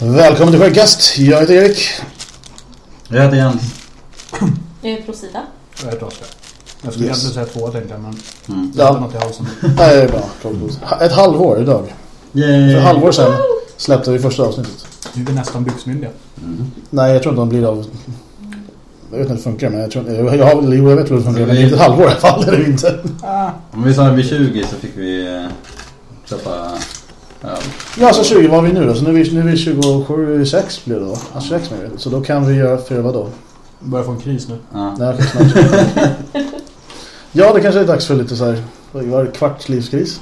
Välkommen till Skäggkast. Jag heter Erik. Jag heter Jens. Jag är Prosida. Jag heter Oskar. Jag skulle Yes. egentligen säga två tänkte jag, men Mm. Ja. något i halsen. Nej, det är bra. Ett halvår idag. Yay. För ett halvår sedan släppte vi första avsnittet. Nu är vi nästan byxmyndiga. Nej, jag tror inte de blir av... Jag vet inte hur det funkar, men jag tror. Jag, jag, har- jag vet hur det funkar, men det är inte ett halvår i alla fall. Det inte. Ah, Om vi sa vid 20 så fick vi eh, köpa öl. Ja, så 20 var vi nu då. Så nu är vi, nu är vi 27, 6 blir det då. Ja, 26 nu. Så då kan vi göra för vad då? börjar få en kris nu. Ja. Nej, ja, det kanske är dags för lite så här... Var det? Kvarts livskris?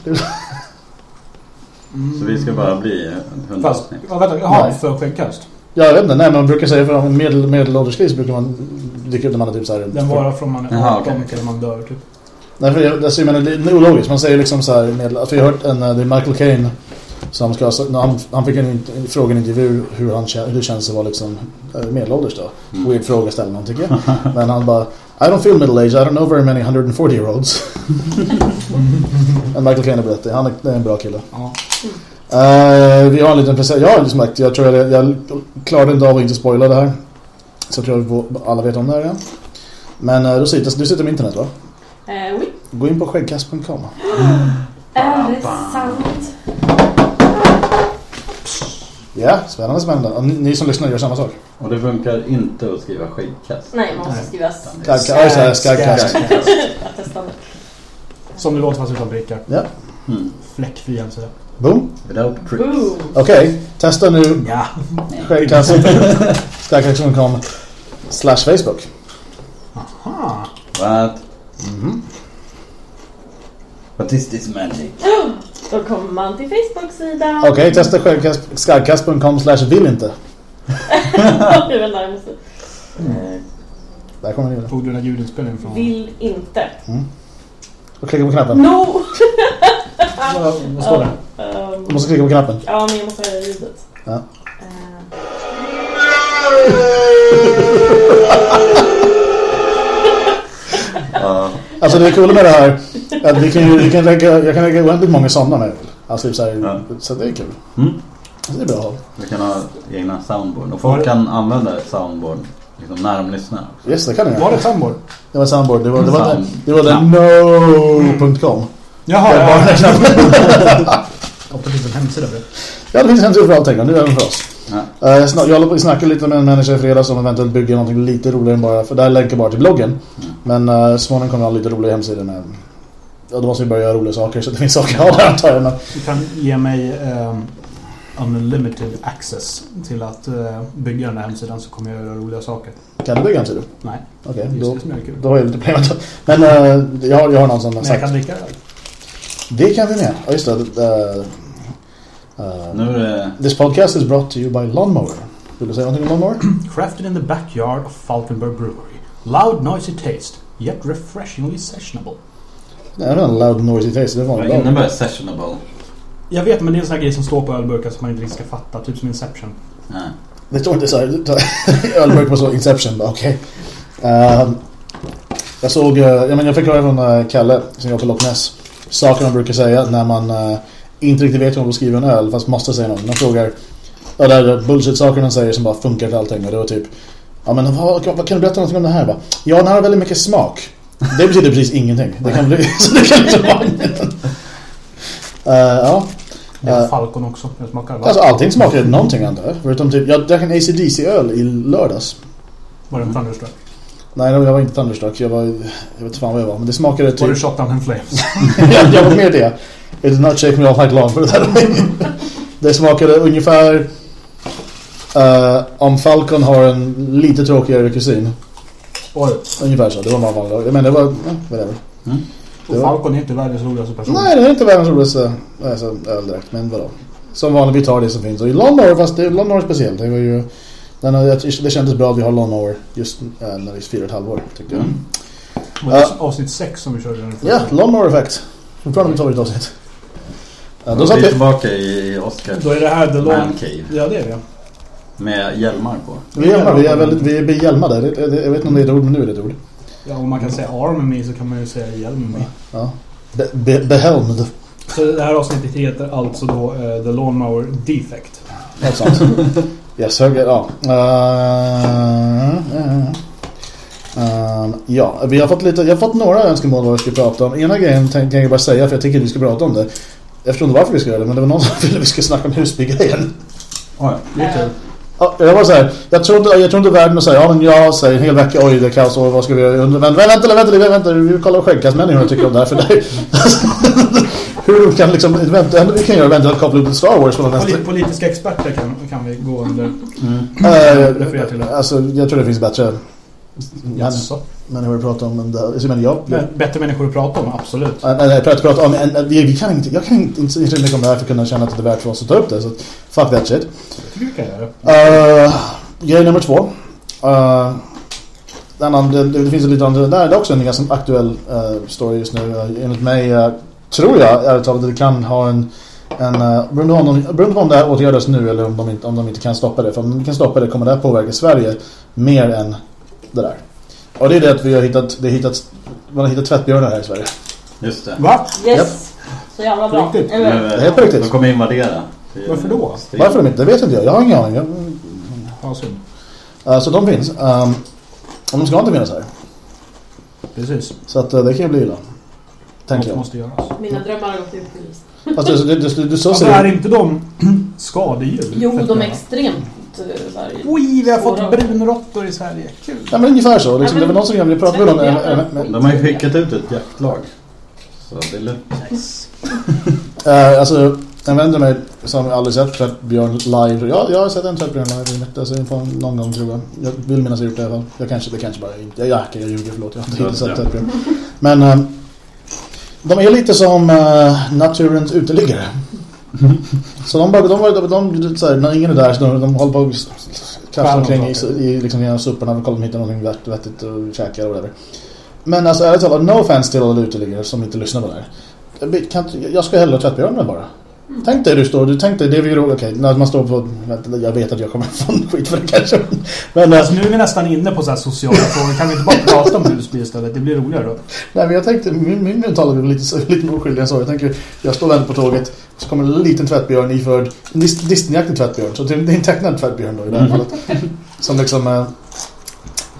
Så vi ska bara bli 100 Fast, ja, vänta, jaha, Nej. för skäggkast. Ja, jag vet inte. Nej, men man brukar säga för en medel, medelålderskris brukar man dyka upp när man är typ så här... Den varar från man är Jaha, 18 okej. till man dör typ. Nej, för jag, alltså, jag menar, det är ologiskt. Man säger liksom så här... Medel, för jag har hört en... eh, Det är Michael Caine som ska... när Han, han fick en, en fråga i en intervju hur, han, hur det känns att vara liksom eh, medelålders då. Mm. Weird frågeställning tycker jag. Men han bara... I don't feel middle age. I don't know very many 140 year olds. en Michael Caine berättar. Han är, är en bra kille. Ja. Eh, vi har en liten present. Ja, som sagt, jag tror jag, jag klarade inte av att inte spoila det här. Så jag tror jag vå- alla vet om det här igen. Men uh, du, sitter, du sitter med internet va? Eh, oui. Gå in på skäggkast.com. Är det sant? Ja, spännande, spännande. Och ni, ni som lyssnar gör samma sak. Och det funkar inte att skriva skäggkast. Nej, man måste Nej. skriva testar nu. Som det låter fast utan prickar. Ja, Mm. Fläckfri hemsida. boom. Without pricks. Okej, testa nu Ja. skäggkast. Skagkast.com slash Facebook. Aha. What? Mhm. What is this magic? Då kommer man till Facebook-sidan. Okej, testa skäggkast. Skagkast.com slash vill inte. Eh, Där kommer ni. Tog du den här ljudinspelningen från... vill inte. Och klicka på knappen. No! Vad, vad står det? Ehm, Du måste klicka på knappen. ja, men jag måste höra ljudet. Ja. Ja. Alltså det är kul med det här att vi kan, vi kan lägga, jag kan lägga oändligt många sådana med. Alltså typ så, här, Ja. så det är kul. Mm. Det är bra. Vi kan ha egna soundboard. Och folk kan använda soundboard liksom när de lyssnar. Yes, det kan jag Var det soundboard? Det var soundboard. Det var, det var, det, Sound. det var det no.com. Jaha, Det var ja. den. Och det finns en hemsida för det. Ja, det finns en hemsida för allting nu även för oss. Ja. Eh, Jag håller på att snacka lite med en människa i fredags om eventuellt bygga någonting lite roligare än bara, för där länkar bara till bloggen. Men uh, småningom kommer jag ha lite roligare hemsidor med Ja, då måste vi börja göra roliga saker så det finns saker att ha där antar jag. Men Du kan ge mig um, unlimited access till att eh, bygga den här hemsidan så kommer jag göra roliga saker. kan du bygga en sida? Nej, Okej, just då, det som då har jag lite problem. Men uh, jag, har- jag har någon som har Men jag sagt kan dricka öl. Det kan vi med. Ja, just det. Uh, uh, Nu är det... This podcast is brought to you by Lawnmower. Vill du säga någonting om Lawnmower? Crafted in the backyard of Falkenberg Brewery. Loud noisy taste, yet refreshingly sessionable. Nej, det var en loud noisy taste. Det var Vad loud. innebär sessionable? Jag vet, men det är en sån här grej som står på ölburkar som man inte riktigt ska fatta. Typ som Inception. Nej. Det står inte så här. Ölburk på så Inception. Okej. Ehm, jag såg... Uh, jag, men jag fick höra från uh, Kalle som jobbar på Loch Ness. Saker man brukar säga när man uh, inte riktigt vet hur man beskriver en öl fast måste säga något. Man frågar... Ja, det är bullshit-saker de säger som bara funkar till allting. Och det var typ... Ja, men vad, vad, kan du berätta någonting om det här? Bara, ja, den har väldigt mycket smak. Det betyder precis ingenting. Det kan bli... så det kan liksom vara... Uh, ja. Det är Eh. Falcon också. Den smakar va? Alltså allting smakar någonting jag. Förutom typ, jag drack en ACDC-öl i lördags. Var det en Thunderstruck? Nej, jag var inte Thunderstruck. Jag var, jag vet inte fan vad jag var. Men det smakade Var det typ... Shot Down in Flames? jag, jag var med det. It did not shake me all night long för det där. det smakade ungefär... eh, om Falcon har en lite tråkigare kusin. Oj. Ungefär så. Det var bara vanligt. Men det var... Ja, whatever. Och Det var- Falcon är inte världens roligaste person. Nej, det är inte världens roligaste alltså, öl direkt. Men vadå? Som vanligt, vi tar det som finns. Och i Lawnmower, fast det är Lawnmower speciellt. Det var ju... Den, det kändes bra att vi har Lawnmower just äh, när vi firar ett halvår, tyckte jag. Mm. Var det avsnitt 6 som vi körde den förra? Ja, Lawnmower Effect. Fortfarande mitt favoritavsnitt. Ja, då Då satt är vi vi... tillbaka i Oscar Då är det här The Long... Man Cave. Ja, det är det. Med hjälmar på. Vi är hjälmade, vi är väldigt, vi är behjälmade. Det, det, jag vet inte om det är ett ord, men nu är det ett ord. Ja, om man kan säga arm med mig så kan man ju säga hjälm med mig. Ja. Be, be, behelmed. Så det här avsnittet heter alltså då eh, The Lawnmower Defect. Helt sant. yes, höger, ja. Uh, uh, uh, ja, vi har fått lite, jag har fått några önskemål vad vi ska prata om. Ena grejen tänker jag bara säga, för jag tycker att vi ska prata om det. Jag förstår inte varför vi ska göra det, men det var någon som ville att vi ska snacka om Husby-grejen. Oj. Det är. Ja, jag var så här, jag tror inte, jag tror inte världen att säga, ja men jag säger en hel vecka, oj det är kaos, och vad ska vi göra? Vänta, vänta, vänta, vänta, vänta, vänta vi kollar vad skäggkastmänniskorna tycker om det här, för det Hur kan liksom, vänta, vi kan göra eventuellt koppla upp Star Wars på nästa... Polit- Politiska experter kan, kan vi gå under. till Uh, det. alltså, jag tror det finns bättre Jaså? människor att prata om det. Alltså, men jag, Men Bättre människor att prata om, absolut. Nej, nej, jag pratar om, vi, vi kan inte, jag kan inte, inte så mycket om det här för att kunna känna att det är värt för oss att ta upp det. Så fuck that shit. Jag tycker vi kan göra det. Uh, grej nummer två. Uh, andra, det, det finns lite andra, där är det också en ganska aktuell uh, story just nu. Uh, enligt mig uh, tror jag ärligt att det kan ha en en, uh, beroende, på om de, beroende på om det här åtgärdas nu eller om de, inte, om de inte kan stoppa det. För om de kan stoppa det kommer det här påverka Sverige mer än det där. Och det är det att vi har hittat, det har hittat man har hittat tvättbjörnar här i Sverige. Just det. Va? Yes! Så jävla bra. Riktigt? Eller? Det är på riktigt. De kommer invadera. Varför då? Varför de inte? Det vet inte jag. Jag har ingen aning. Jag, Ja, uh, så de finns. Um, och de ska inte finnas här. Precis. Så att, uh, det kan ju bli illa. Tänker jag. måste göras. Mina drömmar har gått i uppfyllelse. Fast du, du, du, du, så Alltså, är det inte de skadedjur? Jo, de är extremt eh, så här, Oj, vi har fått brunråttor i Sverige. Kul. Ja men ungefär så. Liksom, Ja, det men- var någon som jag pratade med dem. en- en- en- De har ju skickat ut ett jaktlag. Så det är lugnt. Uh, alltså, en vän till mig som aldrig sett tvättbjörn live. Ja, jag har sett en tvättbjörn live. Alltså, på någon gång tror jag. Jag vill minnas att jag gjort det i alla fall. Jag kanske, det kanske bara inte. Jag jackar, jag ljuger, förlåt. Jag har inte Ja, inte sett ja. tvättbjörn. Men uh, de är lite som uh, naturens uteliggare. Så de bara, de, de, de, de så här, när ingen är där så de, de håller på och kastar omkring i, i liksom, genom soporna och kollar om de hittar någonting vett, vettigt och käkar och whatever. Men alltså ärligt talat, no offense till alla uteliggare som inte lyssnar på det här. Jag Kan, jag ska hellre tvättbjörnen bara. Tänk dig du står, du tänk dig, det är ju okej, när man står på, vänta, jag vet att jag kommer få en skit för det kanske. Men, Alltså, nu är vi nästan inne på så här sociala frågor. Kan vi inte bara prata om Husby istället? Det blir roligare då. nej men jag tänkte, min, min mental är lite, lite oskyldig än så. Jag tänker, jag står väntar på tåget, så kommer en liten tvättbjörn iförd, en dis- Disneyaktig tvättbjörn. Så det är en tecknad tvättbjörn då i det här fallet. Som liksom,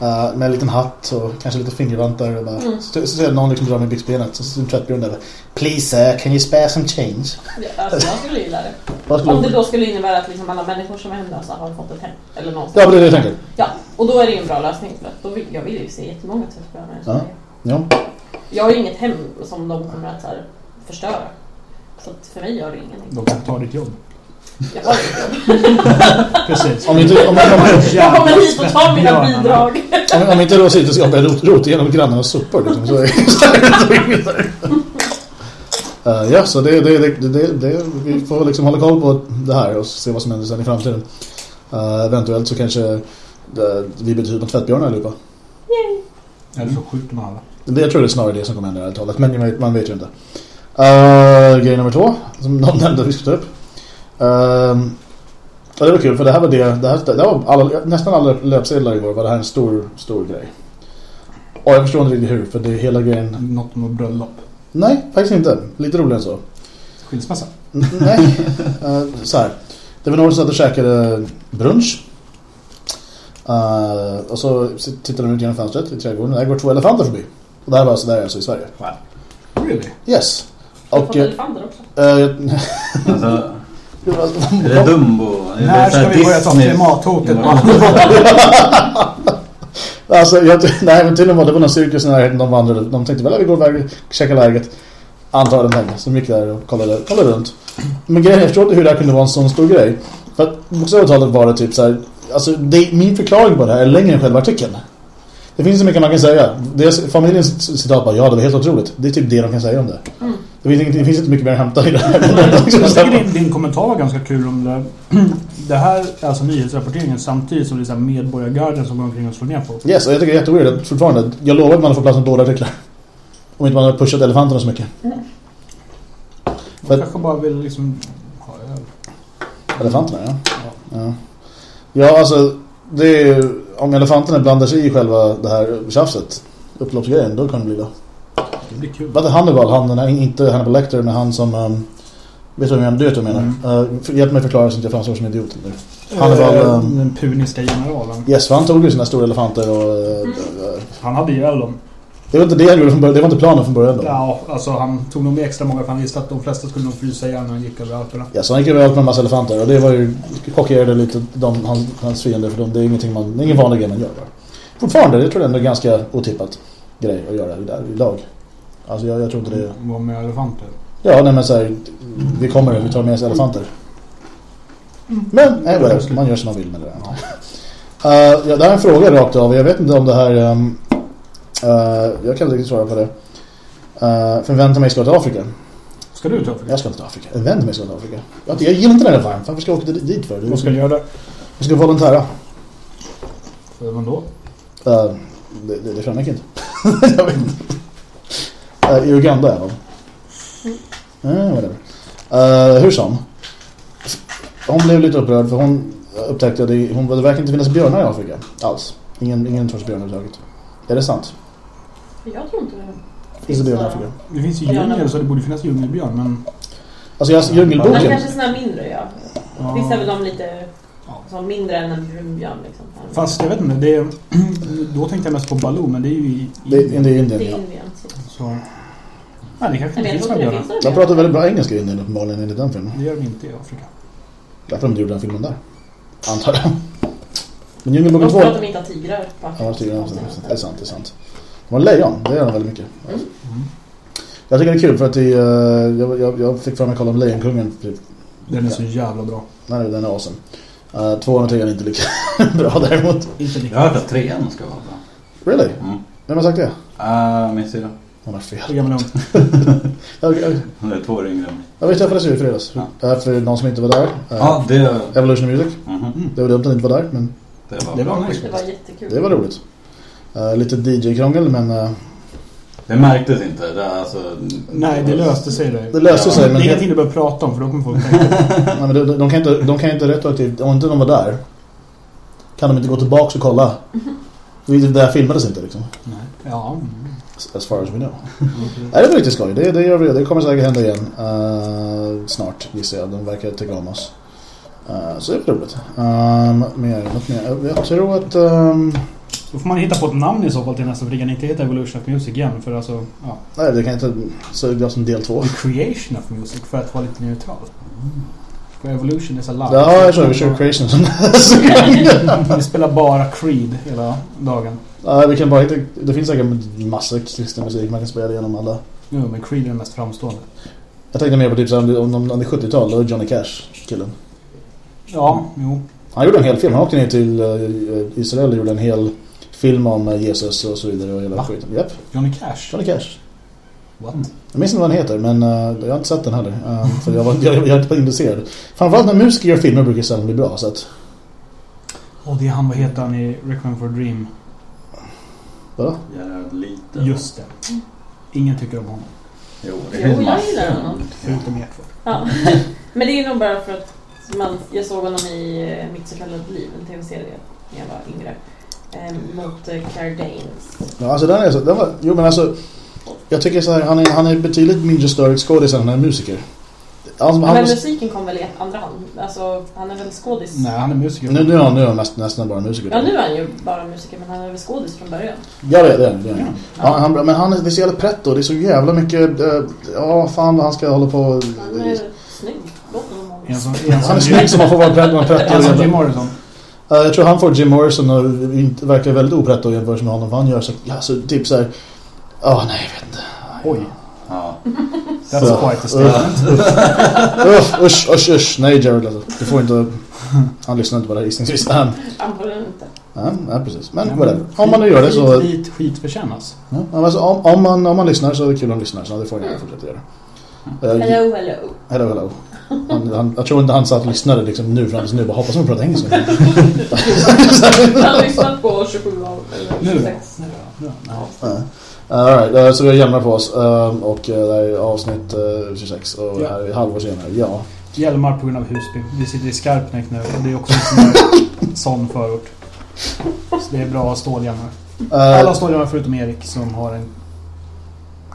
eh, med en liten hatt och kanske lite fingervantar. Och bara, så, så ser jag någon liksom dra med byxbenet, så ser en tvättbjörn där. Please sir, can you spare some change? Ja, Alltså, jag skulle gilla det. Vad skulle Om det då skulle innebära att liksom alla människor som är hemlösa har fått ett hem. Eller någonstans. Ja, det är det jag tänker. Ja, och då är det ju en bra lösning. För att då vill, jag vill ju se jättemånga tvättbjörnar Ja. Ja. Jag har ju inget hem som de kommer att här, förstöra. Så att för mig gör det ingenting. De kan ta ditt jobb. Precis. Om inte, om, om, om, Jag kommer hit och tar mina bidrag. om, om inte då sitter jag börjar rota rot igenom grannarnas sopor liksom, så är uh, Ja, så det, det, det, det, det, vi får liksom hålla koll på det här och se vad som händer sen i framtiden. Uh, eventuellt så kanske uh, vi blir typ av tvättbjörnar allihopa. Eller så skjuter man alla. Det, jag tror det är snarare det som kommer hända ärligt talat, men man vet, man vet ju inte. Uh, grej nummer två, som någon nämnde att vi skulle ta upp. Uh, ja, det var kul, för det här var det, det, här, det var alla, nästan alla löpsedlar igår var det här en stor, stor grej. Och jag förstår inte riktigt hur, för det är hela grejen... Något med bröllop. Nej, faktiskt inte. Lite roligare än så. Skilsmässa. Nej, uh, så här. Det var några som satt och käkade brunch. Uh, och så tittade de ut genom fönstret i trädgården. Där går två elefanter förbi. Och det här var alltså, där alltså i Sverige. Really? Yes. Och... eh, elefanter också. eh, Alltså, är det Dumbo? När ska vi börja ta klimathotet på? Alltså, jag, nej men till och med det var någon cirkus i närheten de vandrade. De tänkte väl att vi går iväg och checkar läget. Antar de tänkte. Så de gick där och kollade, kollade runt. Men grejen, jag förstår inte hur det här kunde vara en sån stor grej. För att bokstavligt var det typ så här. Alltså det, min förklaring på det här är längre än själva artikeln. Det finns så mycket man kan säga. Deras, familjens citat bara, ja det var helt otroligt. Det är typ det de kan säga om det. Det, finns, inget- det finns inte mycket mer att hämta i det här. Jag tycker din, din kommentar var ganska kul om det. Det här är alltså nyhetsrapporteringen samtidigt som det är så här medborgargarden som går omkring och slår ner på. Yes, och jag tycker det är jätteweird att fortfarande. Jag lovar att man har fått plats med båda artiklar. Om inte man har pushat elefanterna så mycket. De För- kanske bara vill liksom ha öl. Elefanterna, ja. Ja, ja alltså, det är ju, om elefanterna blandar sig i själva det här tjafset, upploppsgrejen, då kan det bli det. Det blir kul. Vad är Hannibal? Han, här, inte Hannibal Lecter, men han som... Um, vet du vad jag menar? Du vet vad jag menar. Mm. Uh, hjälp mig förklara så inte jag framstår som idiot nu. Hannibal... Eh, Um, Den puniska generalen. yes, för han tog ju sina stora elefanter och... Uh, uh, Han hade ihjäl dem. det var inte det han gjorde från början. Det var inte planen från början då. Ja, alltså han tog nog med extra många för han visste att de flesta skulle nog frysa ihjäl när han gick över Alperna. Ja, så han gick överallt med en massa elefanter och det var ju chockerade lite de, hans, hans fiender för de, det är ingenting man, det är ingen vanlig grej man gör. Fortfarande, det tror jag ändå är ganska otippat grej att göra där idag. Alltså jag, jag tror inte det är... Var med elefanter. Ja, nej men så här, vi kommer, vi tar med oss elefanter. Men, whatever, man gör som man vill med det där. Uh, ja, det här är en fråga rakt av, jag vet inte om det här... Um, uh, jag kan inte riktigt svara på det. Uh, för en vän till mig ska till Afrika. Ska du till Afrika? Jag ska inte till Afrika. En vän till mig ska till Afrika. Jag, jag gillar inte den där varmt. Varför ska jag åka dit för? Vad ska du göra där? Jag ska volontära. För vem då? Uh, det, det, det framgick inte. jag vet inte. Uh, I Uganda är de. Uh, whatever. Uh, hur som. Hon blev lite upprörd för hon upptäckte att det, hon, det verkar inte finnas björnar i Afrika. Alls. Ingen, ingen sorts björn överhuvudtaget. Är det sant? Jag tror inte det. Finns det björnar i Afrika? Det finns ju djungel så det borde finnas djungelbjörn men... Alltså jag, Men djungelboken. kanske såna här mindre, ja. Ja. Visst är väl de lite Ja. så mindre än en brunbjörn liksom. Fast jag vet inte, det är, då tänkte jag mest på Baloo men det är ju i... Det, det är Indien, Det är ja. Indien. Så. Så... Nej, det kanske inte jag finns några inte det björnar. De pratar väldigt bra engelska i Indien uppenbarligen enligt den filmen. Det gör de inte i Afrika. Därför de gjorde den filmen där. Antar jag. Men Djungelboken De 2... tror att de inte har tigrar på Ja, det är sant, det är sant. Det är sant. De har lejon, det gör de väldigt mycket. Mm. Jag tycker det är kul för att det, eh, jag, jag, jag fick för mig att kolla om Lejonkungen. Typ. Den är så jävla bra. Nej, den är awesome. Uh, tvåan och trean är inte lika bra däremot. Inte Jag lika. har hört att trean ska vara bra. Really? Mm. Vem har sagt det? Uh, min syrra. Hon har Hur fel. gammal är hon? Jag, jag, Hon är två år yngre än mig. jag vet träffades ju i fredags. Ja. För någon som inte var där. Uh, Ja, det, Evolution Music. mhm. Det var dumt att inte vara där, men det var Det bra var nice. Det var jättekul. det var roligt. Uh, lite DJ-krångel, men uh, Det märktes inte. Det, är alltså, Nej, det löste sig det. det löste Ja. sig. Det är Men, ingenting du behöver prata om för då kommer folk tänka. nej, men de, de, kan inte, de kan inte retroaktivt, om inte de var där, kan de inte gå tillbaka och kolla. Det där filmades inte liksom. Nej. Ja. As far as we know. Nej, det var riktigt skoj. Det, det, gör vi, det kommer säkert hända igen. eh, snart gissar jag. De verkar tycka om oss. Eh, så det är roligt. Um, mer, något mer. Jag tror att... ehm, Då får man hitta på ett namn i så fall till nästa för det kan inte heta Evolution of Music igen för alltså, ja. nej, det kan inte... Jag som del två. The Creation of Music för att vara lite neutral. För Evolution is alive. Ja, jag tror vi kör Creation som Vi spelar bara Creed hela dagen. Nej, vi kan bara hitta... Det finns säkert massa kristen musik. Man kan spela igenom alla. Jo, men Creed är den mest framstående. Jag tänkte mer på typ så här, om, om, om det är 70-tal, då är Johnny Cash killen. Ja, jo. Han gjorde en hel film. Han åkte ner till eh, Israel och gjorde en hel film om eh, Jesus och så vidare och hela Va? skiten. Japp, Johnny Cash. Johnny Cash. What? Jag minns inte vad han heter, men eh, jag har inte sett den heller. Uh, för jag, var, jag, jag är inte intresserad. Framförallt när musiker gör filmer brukar sällan bli bra. Så att, Och det är han, vad heter han i Requiem for a Dream? vadå? Gerard lite. Just det. Ingen tycker om honom. Jo, det Jo, finns jag gillar honom. Förutom er två. Ja. Men det är nog bara för att man, jag såg honom i eh, Mitt så kallade liv, en tv-serie när jag var yngre. Eh, mot eh, Claire Danes. Ja, alltså den är så, den var, jo men alltså Jag tycker så här, han är, han är betydligt mindre större skådis än han är musiker. Alltså, han, Men musiken kom väl i andra hand? Alltså, han är väl skådis? Nej, han är musiker. nu, nu är han, nu är han nästan, nästan bara musiker. Ja, nu är han ju bara musiker, men han är väl skådis från början. Ja, det är det. det, är han. Ja, han, men han är, det är så jävla pretto. Det är så jävla mycket... eh, Ja, fan vad han ska hålla på... Han är snygg. Som honom. En som, en Han är som, snygg som man får vara pretto. Man en som Jim Morrison. Uh, jag tror han får Jim Morrison och inte, verkar väldigt opretto jämfört med honom. För han gör så, typ så här. Ja, nej, jag vet inte. Oj, Ja. that's Så. quite a statement. Usch, usch, usch, usch. Nej, Jared alltså. Du får inte... Han lyssnar inte på det här gissningsvis. Um, Antagligen inte. ja, ja, precis. Men whatever. Om man nu gör det så... Skit, skit, skit förtjänas. Ja, alltså, om, om, man, om man lyssnar så är det kul att lyssna. Så det får jag fortsätta göra. Uh, Hello, hello. hello, hello. Han, han, jag tror inte han satt och lyssnade liksom nu fram tills nu. Bara hoppas han pratar engelska. Han har lyssnat på 27 av, eller Nu 26. Ja, ja, ja. Ja. All right, eh, så vi har hjälmar på oss ehm, och eh, det är avsnitt eh, 26 och Ja. här är halvår senare. Ja. Hjälmar på grund av Husby. Vi sitter i Skarpnäck nu och det är också en sån, förort. Så det är bra stålhjälmar. Alla Uh, har stålhjälmar förutom Erik som har en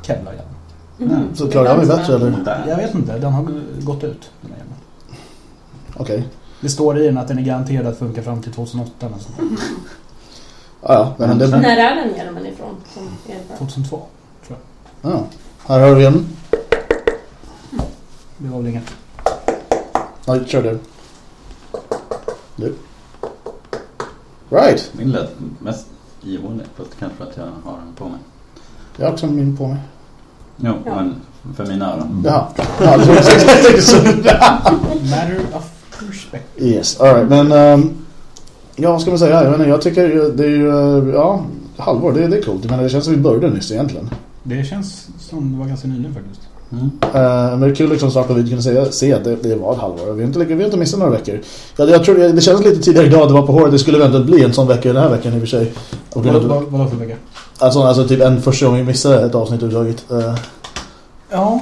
Kevlarhjälm. Mhm. så klarar vi bättre eller? Jag vet inte, den har gått ut. Den. Okej. Det står i den att den är garanterad att funka fram till 2008 eller sånt. Ja, ja. Men det, När är den hjälmen ifrån? Som är bra? 2002. ja. Här har vi en. Det var väl inget. Nej, kör du. Du. Right. Min lät mest ihålig. Fast kanske för att jag har den på mig. Jag har också min på mig. Jo, Ja. men för mina öron. Jaha. Ja, det var så. Matter of perspective. Yes, alright. Men ehm, ja, vad ska man säga? Jag, inte, jag tycker det är ju, eh, ja, halvår, det, det är coolt. Men det känns som vi började nyss egentligen. Det känns som det var ganska nyligen faktiskt. Mm. Eh, men det är kul liksom på vitt kunna säga, se att det, det var ett halvår. Vi har inte, vi har inte missat några veckor. Jag, jag tror, det känns lite tidigare idag, det var på håret. Det skulle eventuellt bli en sån vecka den här veckan i och för sig. Och Vadå vad, vadå för vecka? Alltså, alltså typ en första gång vi missade ett avsnitt överhuvudtaget. Uh, Ja,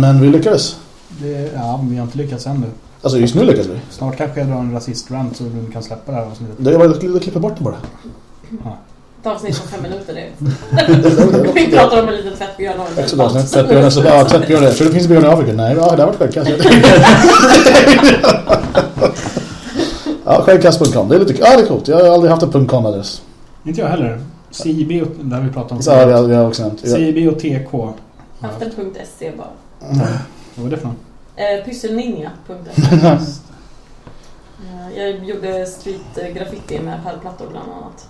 men vi lyckades. det, ja, men vi har inte lyckats än nu. Alltså just nu lyckades vi. Snart kanske jag drar en rasist-rant så du kan släppa det här avsnittet. Det var bara att klippa bort det bara. Ett avsnitt på fem minuter. Det. Vi pratar om en liten tvättbjörn och en avsnitt. Tvättbjörn. Så, ja, tvättbjörn. Tror det finns björn i Afrika. Nej, ja, det har varit skäggkast. ja, skäggkast.com. Det är lite ja, det är coolt. Jag har aldrig haft en .com-adress. Inte jag heller. CIB, och, det har vi pratat om Så ja, vi har, vi har också nämnt. CIB och TK. Aften.se bara. Vad var det för något? Eh, Pysselninja.se Eh, Jag gjorde street graffiti med pärlplattor bland annat.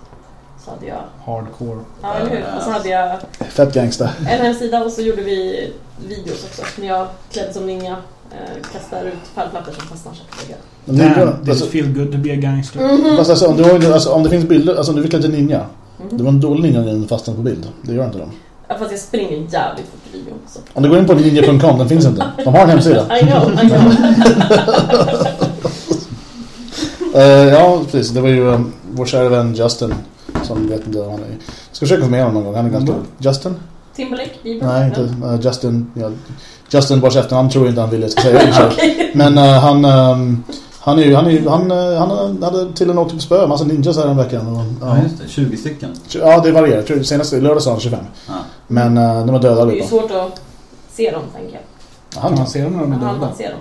Så hade jag, Hardcore. ja eller hur? Och så hade jag Fett gangsta. en hemsida och så gjorde vi videos också. När jag klädd som ninja eh, kastar ut pärlplattor som fastnar sig på väggar. Men det är Damn, bra. det Alltså, feel good to be a gangster. Mhm. fast alltså, om, du alltså, om det finns bilder, alltså om du vill klä till ninja. Mhm. Det var en dålig ninja när den fastnade på bild. Det gör inte de. Ja, fast jag springer jävligt fort i videon. Så. Om du går in på ninja.com, den finns inte. De har en hemsida. I know, I know. Eh, ja, precis. Det var ju um, vår kära vän Justin. Som vet inte vad han är. Jag ska försöka få med honom någon gång. Han är ganska... Mm. Justin? Timberlake, Bieber. Nej, inte. Eh, Justin. Ja, Justin vars efternamn tror jag inte han ville att jag ska säga. sig. Men eh, han... ehm, han är ju, han är ju, han, eh, han hade till och med åkt på spö, massa ninjas här en veckan. Och, Ja, ja. just det. 20 stycken. ja, det varierar. Senast lördag sa han 25. Ja. Men uh, de var döda Det är ju allihopa. svårt att se dem, tänker jag. Han, Kan man se dem när de är Han döda? man ser dem.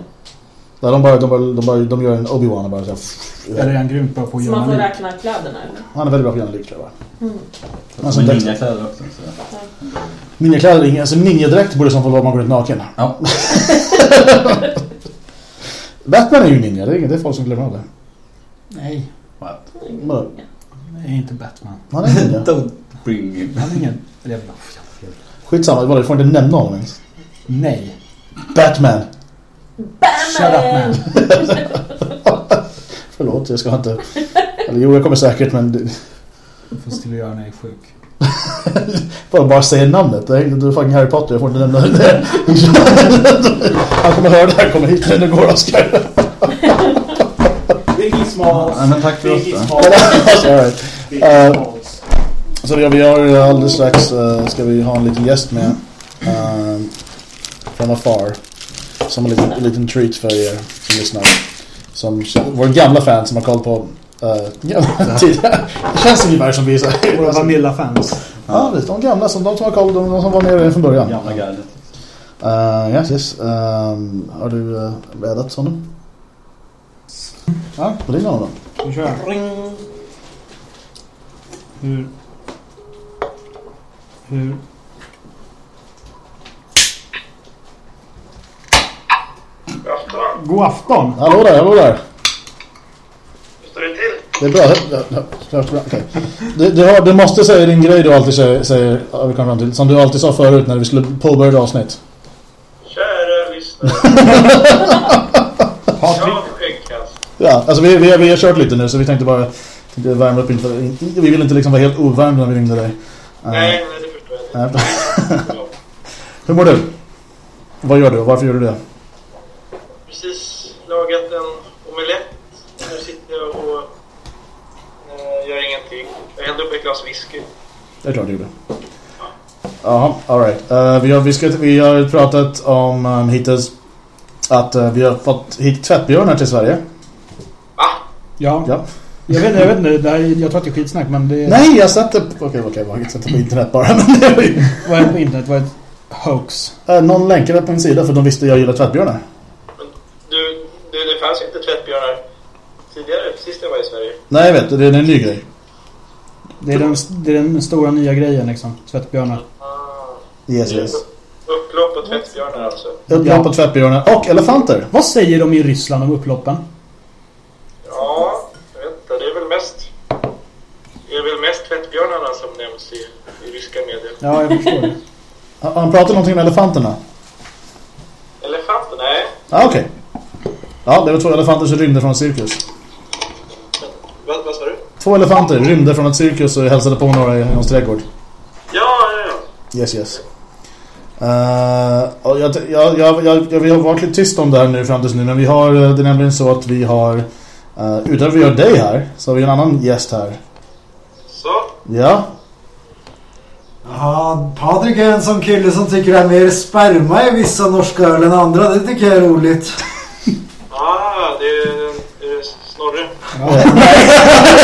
ja, de, bara, de, bara, de, bara, de gör en Obi-Wan och bara så Eller är han grymt bra på att Så man får räkna kläderna, eller? Han är väldigt bra på att göra lik tror jag. Mm. Alltså, Med ninjakläder också. Så. Ninjakläder, ingen- alltså ninjadräkt borde så fall vara om man går ut naken. Ja. Batman är ju ninja, det är, inget, det är folk som glömmer av det. Nej, What? Är inte Batman. Han är ninja. Don't bring me. Han är ingen... Eller jävla... Skitsamma, du får inte nämna honom ens. Nej. Batman! Shut up man. Förlåt, jag ska inte... Eller jo, jag kommer säkert men... Du får still göra när jag är sjuk. Bara, bara säga namnet. Det är, du är fucking Harry Potter, jag får inte nämna det. Han kommer höra det här, kommer hit när det går Oscar. Biggie Smalls. Ja, men tack för oss då. Eh. Så vi, vi har alldeles strax eh, ska vi ha en liten gäst med. Uh, från afar. Som en liten, en liten treat för er som lyssnar. Som vår gamla fan som har koll på uh, tidigare. Det känns ungefär som vi är så här- Våra Vanilla-fans. Ja, visst. De gamla, som, de som har koll, de, de som var med redan från början. Gamla gardet. Uh, yes, yes. Um, har du uh, bäddat honom? Ja, på din av dem. Vi kör. Hur... Hur... God afton! Hallå där, hallå där. Hur står det till? Det är bra. Okej. Du, du, har, du måste säga din grej du alltid säger, säger vi fram till, som du alltid sa förut när vi skulle påbörja avsnitt. Kära lyssnare. Jag skäggkast. Ja, alltså vi, vi, vi har kört lite nu så vi tänkte bara tänkte värma upp inför, in, vi vill inte liksom vara helt ovärmda när vi ringde dig. Nej, nej, det förstår jag. Hur mår du? Vad gör du och varför gör du det? Precis lagat en omelett. Nu sitter jag och eh, gör ingenting. Jag hällde upp ett glas whisky. Det är klart du gjorde. Ja, alright. Uh, vi, har, vi, ska, vi har pratat om um, hittills att uh, vi har fått hit tvättbjörnar till Sverige. Va? Ja. Ja. Jag vet, jag vet inte, det här, jag tror att det är skitsnack men det Nej, jag satte... Okej, okej, jag det på internet bara. Men det var ju, var det på internet var ett hoax. uh, någon länkade på min sida för de visste jag gillar tvättbjörnar. Men du, du, det fanns ju inte tvättbjörnar tidigare, sist jag var i Sverige. Nej, jag vet. Det är en ny grej. Det är den, det är den stora nya grejen liksom. Tvättbjörnar. Ah. Yes, yes. Upplopp och tvättbjörnar alltså. Upplopp på tvättbjörnar. Och elefanter. Vad säger de i Ryssland om upploppen? Ja, jag vet inte. Det är väl mest... Det är väl mest tvättbjörnarna som nämns i, i ryska medier. Ja, jag förstår det. Har han pratat någonting om elefanterna? Elefanter? Nej. Ja, okej. Ja, det var två elefanter som rymde från en cirkus. Vad, vad sa du? Två elefanter rymde från ett cirkus och hälsade på några i någons trädgård. Ja, ja, ja. Yes, yes. Uh, jag, jag, jag, jag, jag, vi har varit lite tyst om det här nu fram tills nu, men vi har, eh, det är nämligen så att vi har, uh, utöver vi har dig här, så har vi en annan gäst här. Så. Ja, Ja, Patrik är en sån kille som tycker det är mer sperma i vissa norska öl än andra. Det tycker jag är roligt. Ah, det är, det är Snorre.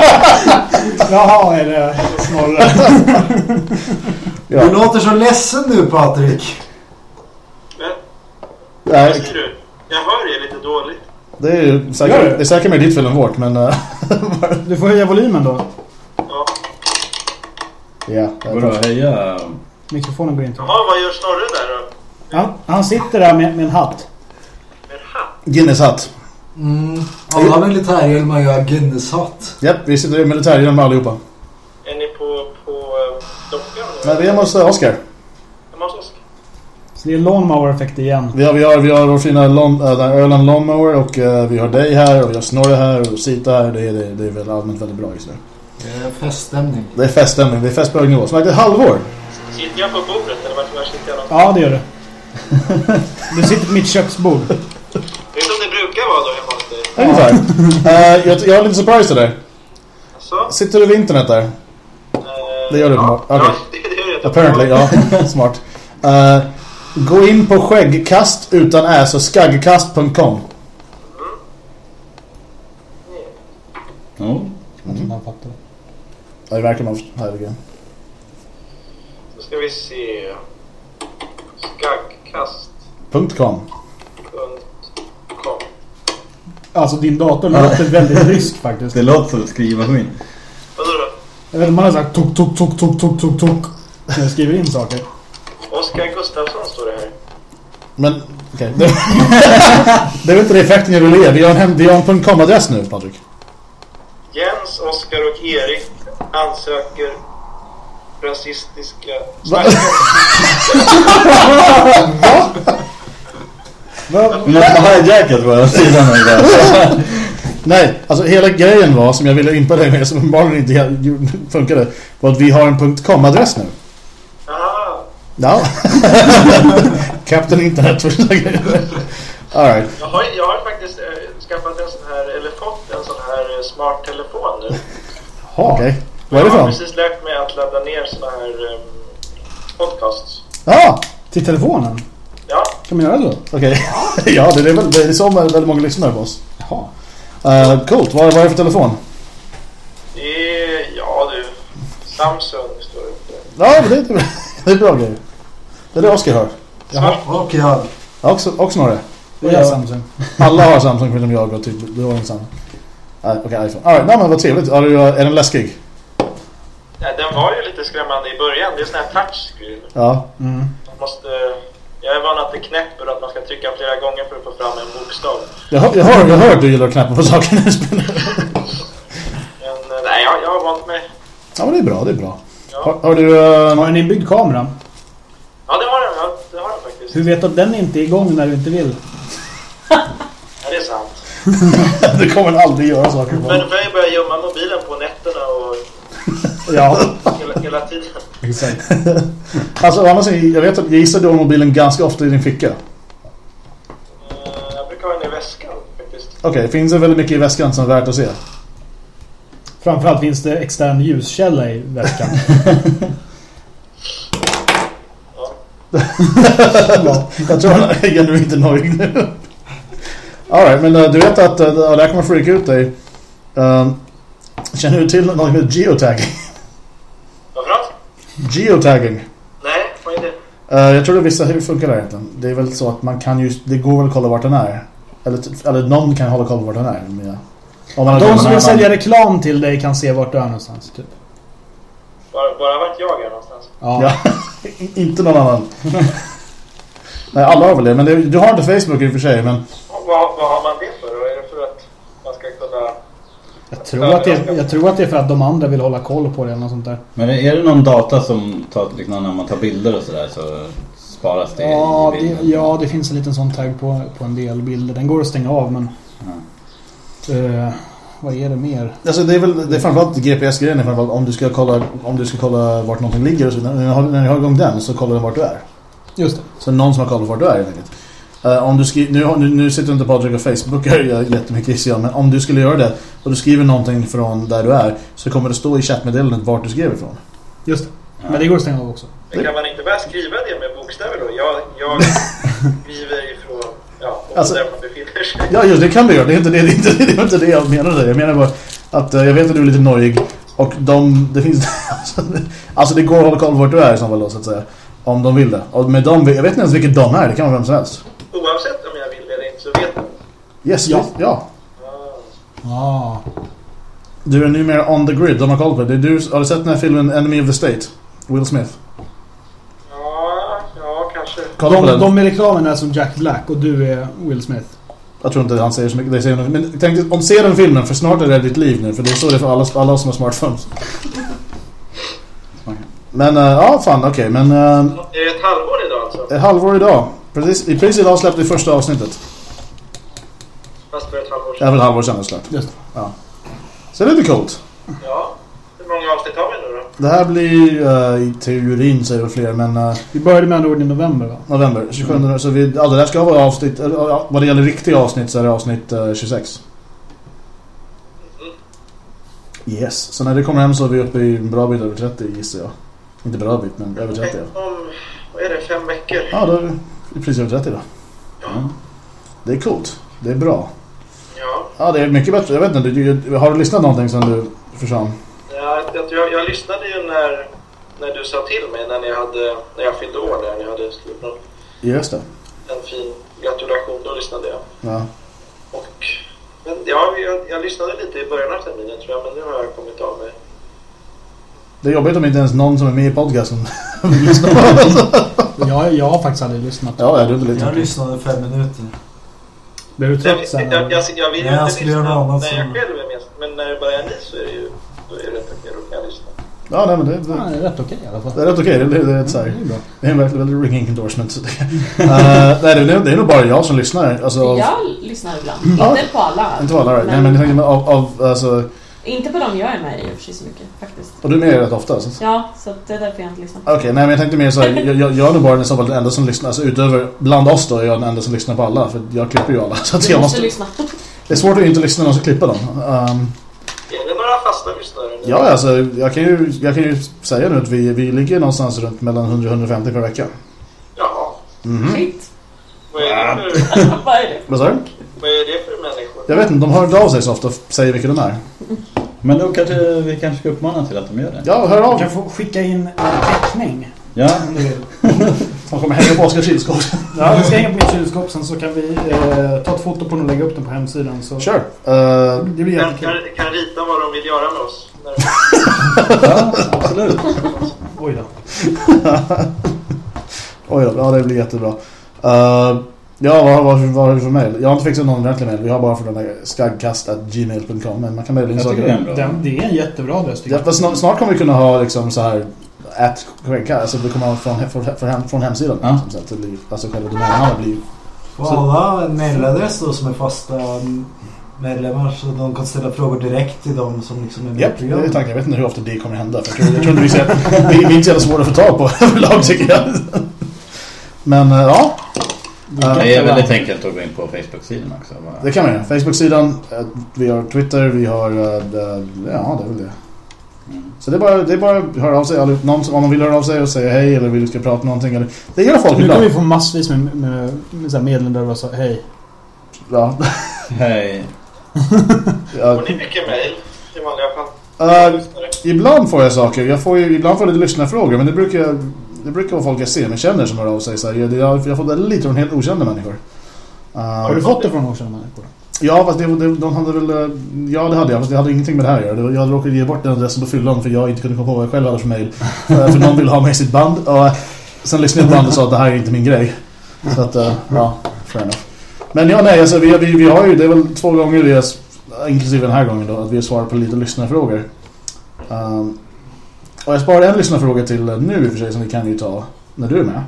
Jaha, är det Snorre? Du ja. låter så ledsen nu Patrik. Men, vad Nej, säger du? Jag hör er lite dåligt. det är säkert, det? det är säkert mer ditt fel än vårt, men... Uh, Du får höja volymen då. Ja. ja, Vadå, heja? Mikrofonen går inte. Jaha, vad gör Snorre där då? Han, han sitter där med, med en hatt. Med en hatt? Guinness hatt. Mm, alla militärhjälmar gör Guinness-hatt. Japp, vi sitter i militärhjälm allihopa. Är ni på, på uh, dockan? Men vi är hos Oscar. Hemma hos Oskar? Så det är lawnmower effekt igen. Vi har, vi har, vi har vår fina lawn, äh, den Öland Lawnmower och uh, vi har dig här och vi har Snorre här och Sita här. Det är, det, det är väl allmänt väldigt bra just nu. Det är feststämning. Det är feststämning, det är fest på hög nivå. Som sagt, ett halvår. Sitter jag på bordet eller vart var sitter jag någonstans? Ja, det gör du. Du sitter på mitt köksbord. Ungefär. Eh, jag, jag har lite surprise till dig. Alltså? Sitter du vid internet där? Eh, Det gör du ja. Okej. Ja, det, gör jag. Apparently, ja. Smart. Eh, gå in på skäggkast utan ä, så skaggkast.com. Ja. Man fattar. Ja, det verkar man herregud. Så ska vi se. Skaggkast.com .com. Alltså din dator låter väldigt rysk faktiskt. Det låter som en skrivmaskin. Vadå då? Jag vet inte, man har sagt tok, tok, tok, tok, tok, tok, tok. När jag skriver in saker. Oskar Gustafsson står det här. Men, okej. Det, det är väl inte det effekten jag vill ge. Vi har en, hem, vi har en .com-adress nu, Patrik. Jens, Oskar och Erik ansöker rasistiska... Va? Va? Vi måste ha hijackat våra sidan. Nej, alltså hela grejen var, som jag ville impa dig med, som uppenbarligen inte funkade, var att vi har en .com-adress nu. Aha. Ja. Captain Internet. All right. Jag har, jag har faktiskt eh, skaffat en sån här, eller fått en sån här eh, smart telefon nu. Okej. Vad är det Jag för har något? precis lärt mig att ladda ner såna här um, podcasts. Ja, Till telefonen? Ja, Kan man göra så? okej. ja, det är, väl, det är så väldigt många lyssnar på oss. Jaha. Uh, coolt. Vad, vad är det för telefon? det är... Ja du. Samsung står det. Ja, men det, är- det är bra grejer. Det är det Oscar har. Jaha. Och jag. Ja, Också, också Snorre. Det är Samsung. Alla har Samsung förutom jag och typ du har en Samsung. Uh, Okej, iPhone. All right, nej, men vad trevligt. Är, du, är den läskig? Ja, den var ju lite skrämmande i början. Det är sån här touchscreen. Ja. Mm. Man måste... Jag är van att det knäpper och att man ska trycka flera gånger för att få fram en bokstav. Jag, hör- jag, hör, jag hör att du gillar att knäppa på saker när du spelar. Men nej, jag, jag har vant mig. Ja, men det är bra. Det är bra. Ja, Har, har du... Har Uh, en inbyggd kamera? ja det har den. Ja, det har den faktiskt. Hur vet du att den inte är igång när du inte vill? Ja, det är sant. du kommer aldrig göra saker på. Men då får jag börja gömma mobilen på nätterna och Ja, hela, hela tiden. Exakt. Alltså, annars, jag vet att jag gissar du har mobilen ganska ofta i din ficka. Eh, Jag brukar ha den i väskan faktiskt. Okej, finns det väldigt mycket i väskan som är värt att se? Framförallt finns det extern ljuskälla i väskan. Jag tror han är genuint nöjd nu. Alright, men uh, du vet att uh, det här kommer freaka ut dig. Um, känner du till något heter geotagging? Geotagging. Nej, vad är det? Uh, jag tror det vissa hur funkar det egentligen. Det är väl så att man kan ju, det går väl att kolla vart den är. Eller, eller någon kan hålla koll på vart den är. Men, ja. Om man De som vill sälja reklam till dig kan se vart du är någonstans. Typ. Bara, bara vart jag är någonstans. Ja. Ja, inte någon annan. Nej, alla har väl det. Men det, du har inte Facebook i och för sig. Men Och Vad, vad har man det för att man ska kunna... Jag, tror att det, jag tror att det är för att de andra vill hålla koll på det eller något sånt där. Men är det någon data som tar, liksom, när man tar bilder och sådär så sparas det Ja i det, bilden? ja, det finns en liten sån tagg på, på en del bilder. Den går att stänga av men... Eh, vad är det mer? alltså, det är väl det är framförallt GPS-grejen. är framförallt Om du ska kolla, om du ska kolla vart någonting ligger. och Så, när, du har, när du har igång den så kollar den vart du är. Just det. Så någon som har koll på vart du är helt enkelt. Eh, om du skri- nu, nu, nu sitter inte Patrik och Facebookar jag jättemycket gissar jag, Men om du skulle göra det och du skriver någonting från där du är. Så kommer det stå i chattmeddelandet vart du skrev ifrån. Just det. Men det går att stänga av också. Men kan man inte bara skriva det med bokstäver då? Jag, jag skriver ifrån... Ja, Alltså- där man befinner sig. Ja, just det kan du göra. Det är inte det, det, är inte, det, är inte det jag menade. Jag menar bara att eh, jag vet att du är lite nojig. Och de, det finns... Alltså, det- alltså det går att hålla koll på vart du är i så fall då, så att säga. Om de vill det. Och med dem, jag vet inte ens vilket de är. Det kan vara vem som helst. Oavsett om jag vill eller inte så vet jag. Yes, Ja. ja. ja. Ah. Du är numera on the grid. De har koll på det. det är du, har du sett den här filmen Enemy of the State? Will Smith. Ja, ja kanske. Kolla De, de i reklamen är som Jack Black och du är Will Smith. Jag tror inte han säger så mycket. Det säger nog- men tänk dig, om se den filmen för snart är det ditt liv nu. För det är så det är för alla, alla som har smartphones. Men äh, ja, fan okej. Men äh, Är det ett halvår idag alltså? ett halvår idag. Precis, I precis idag släppte vi första avsnittet. Fast för ett halvår Det är sedan. väl ett halvår sedan det släppte. Just Ja. Så det är lite coolt. Ja. Hur många avsnitt har vi nu då? Det här blir äh, i teorin så är det fler. Men äh, Vi började med andra ord i november va? november 27. Så vi, ja, det där ska vara avsnitt. ja, Vad det gäller riktiga avsnitt så är det avsnitt äh, 26. Yes. Så när det kommer hem så är vi uppe i en bra bit över 30 gissar jag. Inte bra bit men över 30 ja. Om, vad är det, fem veckor? Ja, då 30 då. Det är coolt. Det är bra. Ja. Ja, det är mycket bättre. Jag vet inte, du, har du lyssnat någonting som du försvann? Ja, jag, jag, jag lyssnade ju när, när du sa till mig när, ni hade, när jag fyllde år där. Ni hade skrivit någon, Just det. en fin gratulation. Då lyssnade jag. Ja. Och, men ja, jag, jag lyssnade lite i början av terminen tror jag. Men nu har jag kommit av mig. Det är jobbigt om inte ens någon som är med i podcasten lyssnar på det. Jag, jag har faktiskt aldrig lyssnat. Ja, lite lite. Jag lyssnade fem minuter. Blev du trött sen? jag, jag, jag vill jag inte skulle göra lyssna något annat när jag själv är med. Men när det bara är ni så är det ju då är det rätt okej. Då kan jag lyssna. Ja, nej, men det, Ja, det, det är rätt okej i alla fall. det är rätt okej. Det, det, det är ett så Ja, här, det är det är en väldigt, väldigt ringing endorsement. Så det, uh, nej, det, är- det är nog bara jag som lyssnar. Alltså, Jag lyssnar ibland. Ja. Inte på alla. Inte på alla, right? Nej, men jag tänker av, av alltså, Inte på dem jag är med i och för sig så mycket faktiskt. och du är med rätt ofta. Så. Ja, så det är därför jag inte lyssnar. Okej, nej men jag tänkte mer så här, jag, jag, jag är nog bara så fall den enda som lyssnar, alltså utöver, bland oss då är jag den enda som lyssnar på alla, för jag klipper ju alla. Så att Du jag måste måste, lyssna. det är svårt att inte lyssna när någon ska klippa dem. Um, Är det några fasta lyssnare? ja, alltså jag kan, ju, jag kan ju säga nu att vi, vi ligger någonstans runt mellan 100 och 150 per vecka. Jaha. Mhm. Shit. Vad är, det för, Vad är det? Vad sa du? vad är det? Jag vet inte, de hör inte av sig så ofta och säger vilka de är. Men då kanske vi kanske ska uppmana till att de gör det. Ja, hör Du av kan få skicka in en teckning. Ja, Om du vill. De kommer hänga på Oskar kylskåp. Ja, vi ska hänga på mitt kylskåp sen så kan vi eh, ta ett foto på den och lägga upp den på hemsidan. Så Sure. Uh, Det blir Kan, jättekul. kan, kan rita vad de vill göra med oss. Ja absolut. Oj då. oj då, ja det blir jättebra. Uh, ja, vad, vad, vad har du för mail? Jag har inte fixat någon ordentlig mail. Vi har bara för den där skaggkast.gmail.com. Men man kan mejla in Jag saker tycker det är en där. bra. Den, det är en jättebra adress Ja, snart, snart kommer vi kunna ha liksom så här at Quenka, alltså det kommer från, från, från, hem, från hemsidan. Ja. Liksom, så att det blir, alltså själva domännamnet blir Får alla en mailadress då som är fasta medlemmar så de kan ställa frågor direkt till dem som liksom är med Japp, i det är programmet. tanken. Jag vet inte hur ofta det kommer hända. För jag, tror, jag tror inte vi ser vi, vi är inte så jävla svåra att få tag på överlag tycker jag. Men eh, ja, Det är väldigt enkelt att gå in på Facebook-sidan också. Det kan man göra. Facebook-sidan, eh, vi har Twitter, vi har... eh, Ja, det är väl det. Mm. Så det är bara, det är bara att höra av sig. Någon, som- om man vill höra av sig och säga hej eller vill ska prata någonting. Eller, det gör folk Nu kommer vi ibland. få massvis med, med, med där det var så hej. Ja. Hej. ja. Får ni mycket mejl i vanliga fall? Uh, ibland får jag saker. Jag får ju, ibland får jag lite lyssnarfrågor. Men det brukar, det brukar vara folk jag ser men känner som hör av sig. Så här, jag, jag, jag får det lite från helt okända människor. Uh, Har du fått det från okända människor? Ja, fast det, det, de hade väl... eh, Ja, det hade jag. Fast det hade ingenting med det här att göra. Jag råkade ge bort den adressen på fyllan för jag inte kunde komma på vad jag själv hade för. Eh, för någon ville ha mig i sitt band. Och eh, sen lyssnade jag på bandet och sa att det här är inte min grej. Så att, eh, ja, fair enough. Men ja, nej, alltså vi, vi, vi har ju... Det är väl två gånger vi har, inklusive den här gången då, att vi har svarat på lite lyssnarfrågor. Um, och jag sparade en lyssnarfråga till nu i och för sig som vi kan ju ta när du är med.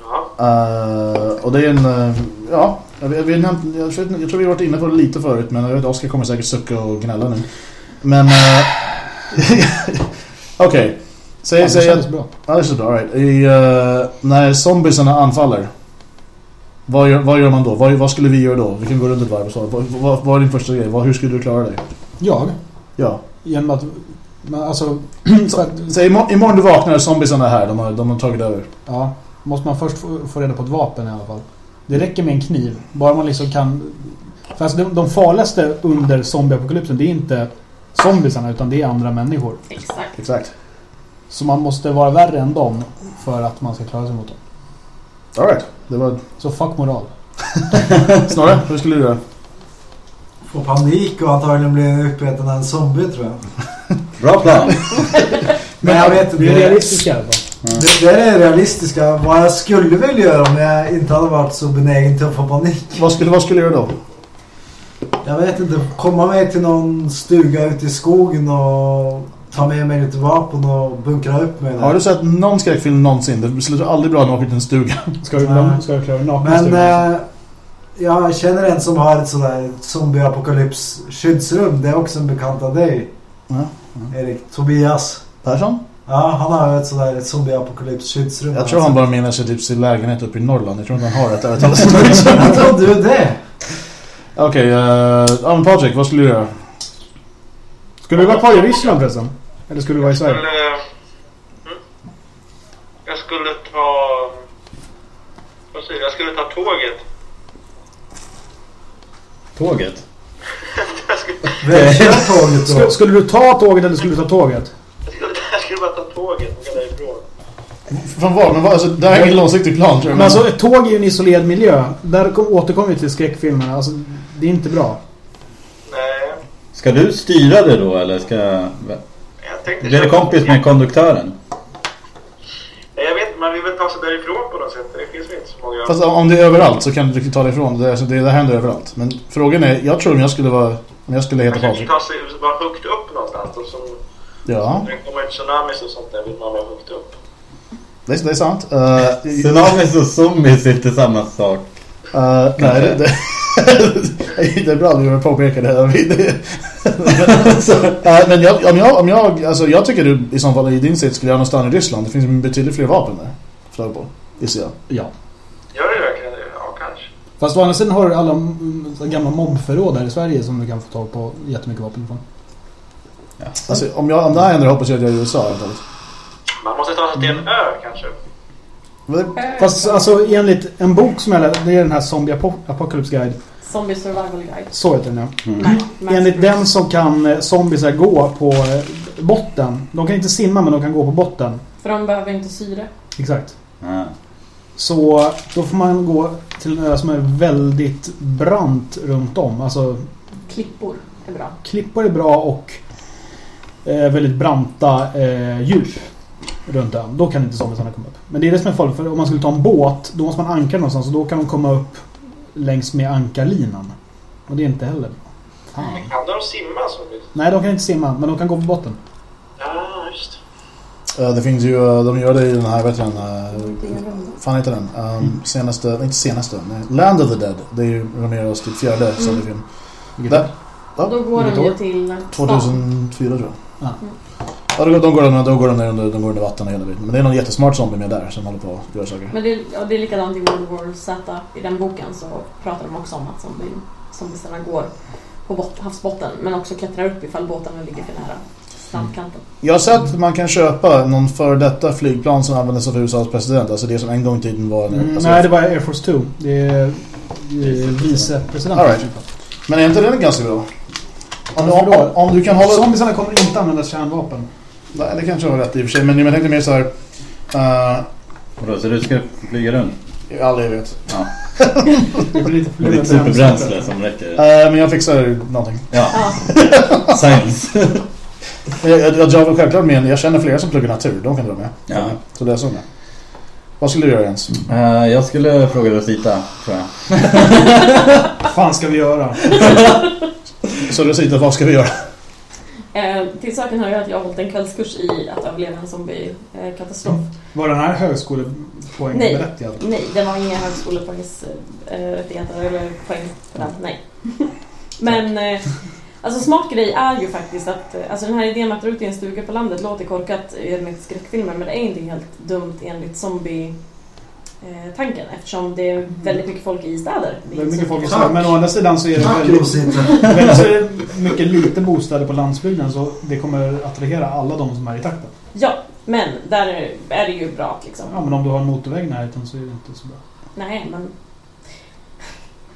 Ja. Uh, och det är en, uh, ja, jag, vet- jag, jag, jag tror vi har varit inne på det lite förut men jag vet Oskar kommer säkert sucka och gnälla nu. Men, uh, okej. Säg, Ja, det säg att, bra. ja det känns bra, all right. I, uh, när zombiesarna anfaller, vad gör, vad gör man då? Vad, vad skulle vi göra då? Vi kan gå runt ett varv och så. Vad, vad, vad är din första grej? Vad, hur skulle du klara dig? Jag? Ja. Genom att... Men alltså... för att, Säg imorgon, imorgon du vaknar och zombiesarna är här, de har, de har tagit över. ja, måste man först få, få reda på ett vapen i alla fall. Det räcker med en kniv. Bara man liksom kan... För alltså de, de farligaste under zombieapokalypsen det är inte zombiesarna utan det är andra människor. Exakt. Exakt. Så man måste vara värre än dem för att man ska klara sig mot dem. Alright, det var... Så fuck moral. Snorre, hur skulle du göra? Få panik och antagligen bli uppäten av en zombie tror jag. Bra plan. Men jag vet Vi är inte. realistiska i alla fall. Det, det är det realistiska. Vad jag skulle vilja göra om jag inte hade varit så benägen till att få panik. Vad skulle, vad skulle du göra då? Jag vet inte. Komma med till någon stuga ute i skogen och ta med mig lite vapen och bunkra upp mig där. Har du sett någon skräckfilm någonsin? Det slutar aldrig bra åker till en stuga. Ska du, Nej. ska du klara dig naken i Men stugan? eh, jag känner en som har ett sådär zombieapokalyps skyddsrum. Det är också en bekant av dig. Ja. Erik. Tobias. Persson? Ja, han har ett sådär ett zombieapokalyps skyddsrum. Jag tror han bara menar sig typ sin lägenhet uppe i Norrland. Jag tror inte han har ett övertalat Jag trodde det. Okej, uh, ja men Patrik, vad skulle du göra? Skulle du vara kvar i Ryssland förresten? Eller skulle du vara i Sverige? Skulle, mm, jag skulle ta... Vad säger jag? Jag skulle ta tåget. Tåget. Jag skulle, Vem kör tåget då? Skulle, skulle du ta tåget eller skulle du ta tåget? jag skulle, jag skulle bara ta tåget och gå därifrån. Från var? Men vad, alltså, det här är ingen långsiktig plan tror jag. Men alltså ett tåg är ju en isolerad miljö. Där kom, återkommer vi till skräckfilmerna. Alltså, det är inte bra. Nej, Ska du styra det då eller ska... jag tänkte... Blir du kompis med konduktören? Jag inte, man vill väl ta sig därifrån på något sätt. Det finns väl inte så många... Fast om det är överallt så kan du riktigt ta dig ifrån. Det, alltså, det, det händer överallt. Men frågan är, jag tror om jag skulle vara... Om jag skulle heta Man kanske Patrik. ta sig, vara högt upp någonstans. Och som, Ja, när det kommer tsunamis och sånt där vill man vara högt upp. det, är- det är sant. Uh, Tsunamis och zombies är inte samma sak. Uh, nej, det, det, det är bra att du påpekar det. det uh, men jag, om jag, om jag, alltså jag tycker du i så fall i din sits skulle gärna stanna i Ryssland. Det finns betydligt fler vapen där. På? Gissar jag. Ja. Gör det verkligen det? Ja, kanske. Fast å andra sidan har du alla mm, gamla mobbförråd här i Sverige som du kan få tag på jättemycket vapen ifrån. Alltså, om, jag, om det här händer hoppas jag att jag är i USA. enkelt. Man måste ta sig till en ö kanske. Fast alltså enligt en bok som jag läste, det är den här Zombie Apo- Apocalypse Guide. Zombie Survival Guide. Så heter den ja. Nej, Max Enligt den så kan eh, zombiesar gå på eh, botten. De kan inte simma men de kan gå på botten. För de behöver inte syre. Exakt. Så då får man gå till en ö som är väldigt brant runt om. Alltså Klippor är bra. klippor är bra och eh, väldigt branta eh, djup runt ön. Då kan inte zombiesarna komma upp. Men det är det som är farligt. För om man skulle ta en båt, då måste man ankra någonstans och då kan de komma upp längs med ankarlinan. Och det är inte heller bra. Fan. Kan de simma så? Nej, de kan inte simma, men de kan gå på botten. Ja, Uh, det finns ju, uh, de gör det i den här, vet du den, uh, fan heter den? Um, senaste, inte senaste, nej. Land of the Dead. Det är ju Romeros typ fjärde zombiefilm. Vilket Där. Och då går de ju till stan. 2004 tror jag. Ja. Ja, då, då, går de, då går de ner under, de går under vatten hela tiden. Men det är någon jättesmart zombie med där som håller på att göra saker. Men det, är- ja, det är likadant i World War Z. I den boken så pratar de också om att zombie, zombiesarna går på bot, havsbotten. Men också klättrar upp ifall båtarna ligger för nära. Strandkanten. Jag har sett att man kan köpa någon för detta flygplan som användes av USAs president. Alltså det som en gång i tiden var... En, Mm, alltså, nej, det var Air Force 2. Det är, det är vicepresidenten. All right. Men är inte den ganska bra? Om, Varför om, om, du kan hålla... Zombisarna kommer inte använda kärnvapen. Nej, det kanske var rätt i och för sig. Men jag tänkte mer så här... Uh, Vadå, så du ska flyga runt? i all evighet. Ja. Det blir lite Med ditt superbränsle som räcker? Uh, men jag fixar någonting. Ja, Ja. science. Jag, jag, jag drar väl självklart med. Jag känner flera som pluggar natur. De kan dra med. Ja. Så det är så med. Vad skulle du göra ens? Eh, jag skulle fråga Rosita, tror jag. Vad fan ska vi göra? Så Rosita, vad ska vi göra? Eh, till saken hör ju att jag har hållit en kvällskurs i att överleva en zombiekatastrof. Var den här högskolepoängen Nej. berättigad? Nej, det var inga högskolepoängsrättigheter eller poäng på den. Nej. Men eh, alltså smart grej är ju faktiskt att eh, alltså den här idén med att dra ut i en stuga på landet låter korkat enligt skräckfilmer men det är inte helt dumt enligt zombie tanken eftersom det är väldigt mycket folk i städer. Det är mycket folk i. Sverige, men å andra sidan så är det väldigt, väldigt så är det mycket lite bostäder på landsbygden så det kommer attrahera alla de som är i takten. Ja, men där är det ju bra liksom. Ja, men om du har en motorväg i närheten så är det inte så bra. Nej, men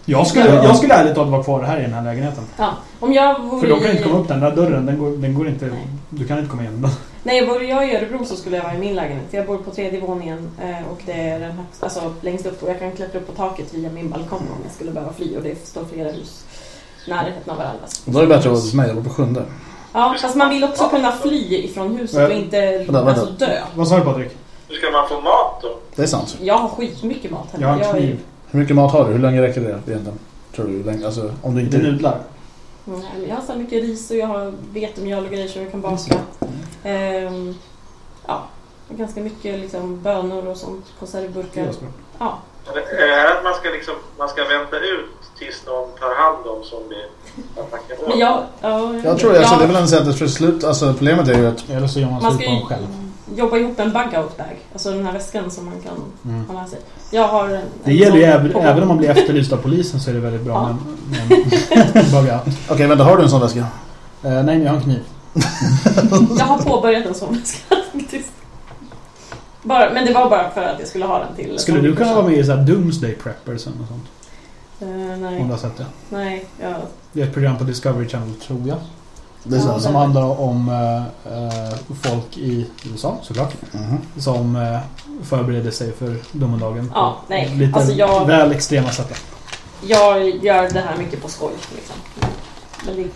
Jag skulle, jag skulle ärligt talat vara kvar här i den här lägenheten. ja. Om jag vore För då kan du inte komma upp den där dörren. Den går, den går inte... Nej. Du kan inte komma igenom den. Nej, vore jag i Örebro så skulle jag vara i min lägenhet. Jag bor på tredje våningen eh, och det är den högsta, alltså längst upp och jag kan klättra upp på taket via min balkong om jag skulle behöva fly och det står flera hus i närheten av varandra. Då är det bättre att vara hos mig. Jag bor på sjunde. Ja, fast man vill också kunna fly ifrån huset och inte Vänta, vänta. alltså, dö. Vad sa du Patrik? Hur ska man få mat då? Det är sant. Jag har skitmycket mat hemma. Jag har en är- kniv. Hur mycket mat har du? Hur länge räcker det egentligen? Tror du? Länge? Alltså, om du Det inte... är nudlar. Nej, men jag har så mycket ris och jag har vetemjöl och grejer som jag kan baka. Ehm, ja, ganska mycket liksom bönor och sånt, konservburkar. Ja, Är det- Är det här att man ska, liksom, man ska vänta ut tills någon tar hand om zombieattacken? men jag... Ja, Jag tror alltså, ja, det är väl en sätt att för slut... Alltså problemet är ju att... Eller så gör man slut på dem själv. Jobba ihop en bug-out bag. Alltså den här väskan som man kan Mm. ha med sig. Jag har en, Det en gäller ju även, även om man blir efterlyst av polisen så är det väldigt bra Ja. med med bugga. Okej, vänta. Har du en sån väska? Eh, nej, men jag har en kniv. Jag har påbörjat en sån väska faktiskt. Bara, men det var bara för att jag skulle ha den till... Skulle du kunna vara med i så här Doomsday Preppers eller något sånt? Uh, Om nej, du har sett det. nej. Ja. Det är ett program på Discovery Channel, tror jag. Det sant. Som handlar om eh, folk i USA, såklart. Mhm. Som eh, förbereder sig för domedagen. på Ja, nej. Lite Alltså, jag- väl extrema sätt. Jag gör det här mycket på skoj liksom. Men det är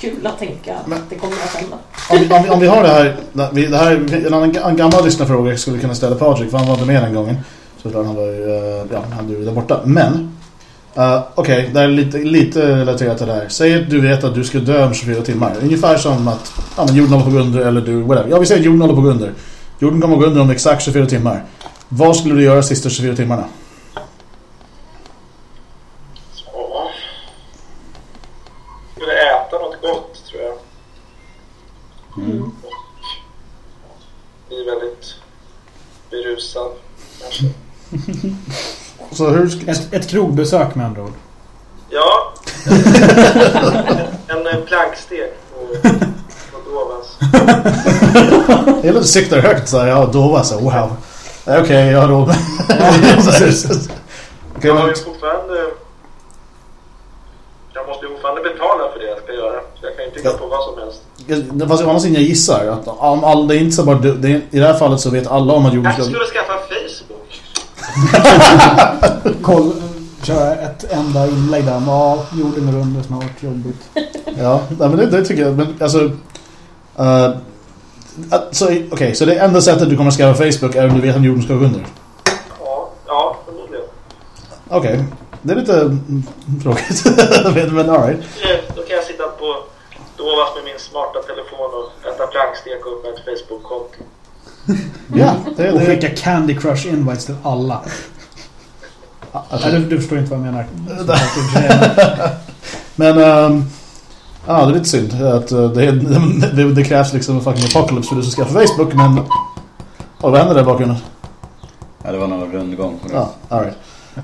kul att tänka att Men- det kommer att hända. Om vi, om, vi, om vi har det här... det här en, annan, en gammal lyssnarfråga skulle vi kunna ställa Patrik, för han var inte med den gången. Så han var ju... eh, Ja, han är ju där borta. Men... Uh, Okej, det här är lite, lite relaterat till det här. Säg att du vet att du ska dö om 24 timmar. Ungefär som att ja, men jorden håller på att gå under eller du... Whatever. Ja, vi säger att jorden håller på att gå under. Jorden kommer att gå under om exakt 24 timmar. Vad skulle du göra sista 24 timmarna? Ja. Skulle äta något gott tror jag. Mm. Bli väldigt berusad kanske. Så hur... Ett, ett krogbesök med andra ord. Ja. en plankstek på, på Dovas. Jag där högt så här, ja, så wow. Okej, jag har råd Jag har ju fortfarande... Jag måste ju fortfarande betala för det jag ska göra. Så jag kan ju tycka Ja. på vad som helst. fast å andra sidan jag gissar att om all, det är inte så bara du, det är, i det här fallet så vet alla om att jorden Jag skulle skaffa. Koll, köra ett enda inlägg där. Ja, jorden är rund och snart jobbigt. Ja, nej, men det, det tycker jag. Men alltså... Uh, så, Okej, så det enda sättet du kommer att skaffa Facebook är om du vet att jorden ska gå under? Ja, ja förmodligen. Okej, det är lite mm, tråkigt. men men alright. Eh, Då kan jag sitta på Dovas med min smarta telefon och äta plankstek och öppna ett Facebook-konto. Ja, det, Och det, skicka Candy Crush invites till alla. alltså, Nej, du, du förstår inte vad jag menar. Men ehm, ja, det är lite synd att eh, det, det, det krävs liksom en fucking apocalypse för att du ska skaffa Facebook men... Och vad händer där bakgrunden? Ja, det var någon rundgång på. Ja, alright. Uh,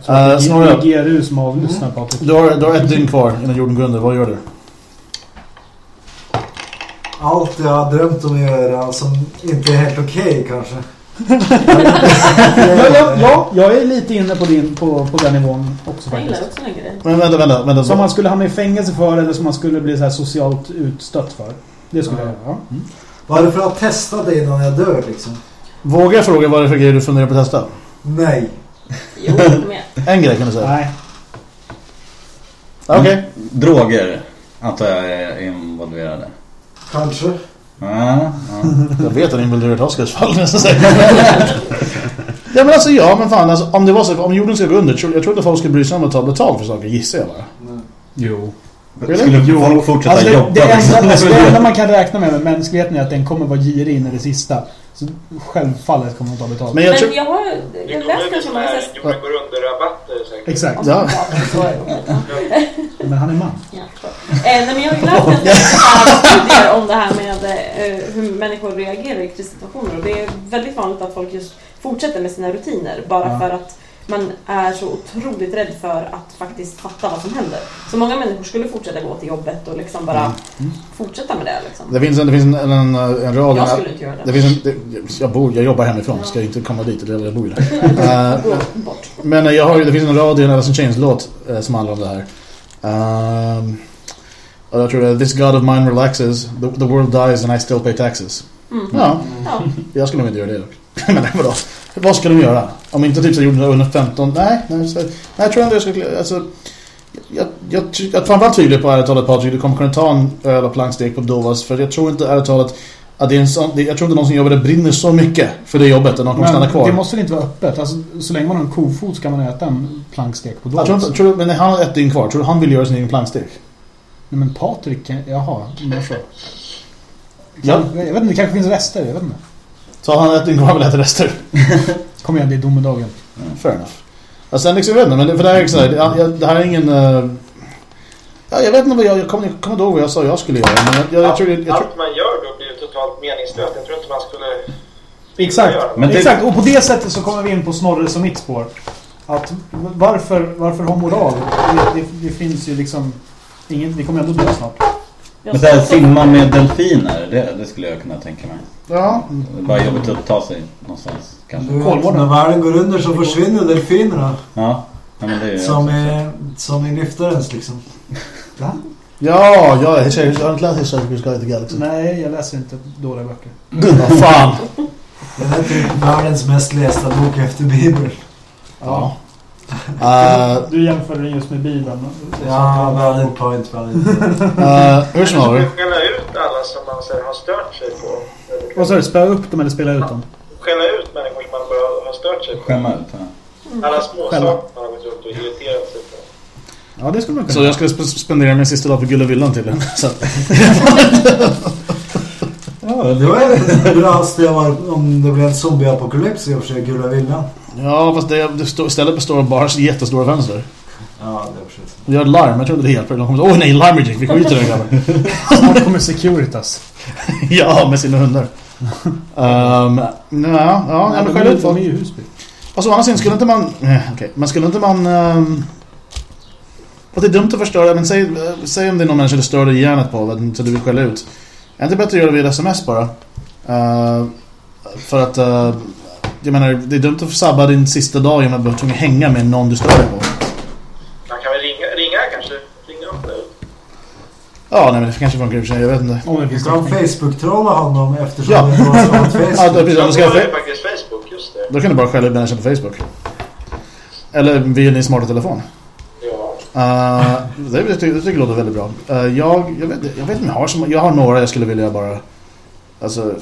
Eh, Snorre. GRU som avlyssnar Patrik. Du har, du har ett dygn kvar innan jorden går under, vad gör du? Allt jag har drömt om att göra som inte är helt okej kanske. Ja, ja, ja, jag är lite inne på, din, på, på den nivån också Jag gillar faktiskt. också den grejen. Men vänta, vänta. vänta. Som man skulle hamna i fängelse för eller som man skulle bli så här socialt utstött för. Det skulle Ja. jag göra. Ja. Bara för att testa det innan jag dör liksom. Vågar jag fråga vad det är för grejer du funderar på att testa? Nej. Jo. En grej kan du säga. Nej. Okej. Mm. Droger antar jag är involverade. Kanske. Ja, ja. Jag vet att ni vill röra Oscars fall nästan säkert. Ja men alltså ja, men fan alltså, om det var så, om jorden skulle gå under, tror, jag tror inte folk skulle bry sig om att ta betalt för saker, gissar jag bara. Jo. Skulle folk fortsätta Alltså det, jobba? det, enda, det enda man kan räkna med med mänskligheten är att den kommer vara girig in i det sista. Så självfallet kommer de ta betalt. Men jag tror... Men jag har jag läst här så jorden går under-rabatter säkert. Exakt. Om Ja. Men han är man. Ja, eh, nej, men jag har ju läst en del så här studier om det här med eh, hur människor reagerar i krissituationer. Och det är väldigt vanligt att folk just fortsätter med sina rutiner bara Ja. för att man är så otroligt rädd för att faktiskt fatta vad som händer. Så många människor skulle fortsätta gå till jobbet och liksom bara fortsätta med det. Liksom. Det finns en, det finns en, en, en rad... Jag skulle inte göra Det det. finns en, det, jag, bor, jag jobbar hemifrån, ska jag inte komma dit, eller jag bor ju där. Bort. Men jag har, det finns en rad i en Alice in Chains-låt eh, som handlar om det här. Um, och jag tror är This God of mine relaxes, the, the world dies and I still pay taxes. Mm. Ja, Ja. jag skulle nog inte göra det. Men nej, vadå? Vad ska de göra? Om inte typ så gjorde under 15? Nej, nej, så, nej jag tror inte jag skulle... Alltså, jag, jag, jag, jag framförallt tvivlar på ärligt talat Patrik, du kommer kunna ta en öl och plankstek på Dovas för jag tror inte ärligt talat att det är en sån, jag tror inte någon som jobbar där brinner så mycket för det jobbet att någon kommer stanna kvar. det måste inte vara öppet? Alltså, så länge man har en kofot ska man äta en plankstek på Jag tror tror, men han har ett dygn kvar. Tror du han vill göra sin egen plankstek? Nej, men Patrik, jaha. Men så. Ja. Jag vet inte, det kanske finns rester. Jag vet inte. Så han ett vill äta rester. Kom igen, det är domedagen. Fair enough. Och sen liksom, jag vet inte, men det, för det här är så här, jag, det här är ingen... eh, ja, jag vet inte vad jag, jag kommer jag kommer inte ihåg vad jag sa jag skulle göra. Men jag, jag, jag tror... Jag, jag Allt man gör då blir ju totalt meningslöst. Jag tror inte man skulle... Exakt. göra. Men det- Exakt, och på det sättet så kommer vi in på Snorres och mitt spår. Att varför, varför ha moral? Det, det, det finns ju liksom... Ingen, vi kommer ändå dö snart. Men så här, simma med delfiner, det, det skulle jag kunna tänka mig. ja, Det är bara jobbigt att ta sig någonstans kanske. Du vet, när världen går under så försvinner delfinerna. Ja, ja men det är Som är, som är lyftarens liksom. Va? ja, ja, jag har inte läst Hitchhiker's Guide to the Galaxy. Nej, jag läser inte dåliga böcker. Vad fan. Det är typ världens mest lästa bok efter Bibeln. Ja. Uh, Du jämför den just med Bibeln. Ja, valid point, valid point. uh, hur som skulle skälla ut alla som man så här, har stört sig på. Vad sa du? Spela upp dem eller spela ut dem? Skälla ut människor som man bara har stört sig på. Skämma ut. Ja. Alla små Skälla. saker man har gått runt och irriterat sig på. Ja, det skulle man kunna. Så jag skulle sp- spendera min sista dag på Gulla Villan till den. Så att, Det var ett bra steg om det blev en zombieapokalyps i och för sig, Gula Villan. Ja, fast det, det stå, istället består av bara jättestora fönster. Ja, det är precis. Vi har larm, jag tror inte det hjälper. De kommer åh nej, larmagic, vi skjuter den grabben. Snart kommer Securitas. ja, med sina hundar. Um, ja, ja, ja, men skäll ut de folk. är ju i Husby. Alltså å andra sidan skulle inte man... Eh, Okej, men skulle inte man... Um, och det är dumt att förstöra, men säg, eh, säg om det är någon människa du stör dig i hjärnet på, så du vill skälla ut. Är det inte bättre att göra det via sms bara? Eh, för att... eh, jag menar, det är dumt att sabba din sista dag genom att behöva tvungen hänga med någon du stör på. Man kan väl ringa, ringa kanske? Ringa upp nu. Ja, nej men det kanske funkar i och för sig, jag vet inte. Om det kan täckning. Facebook-trolla honom eftersom Ja. det var så att Ja, Facebook. då, precis, om du ska ha faktiskt Facebook, just det. då kan du bara skälla ut människan på Facebook. Eller via din smarta telefon. Ja. Uh, det, det, tycker- det tycker jag låter väldigt bra. Uh, jag, jag, vet, jag vet inte jag har så, Jag har några jag skulle vilja bara... Alltså...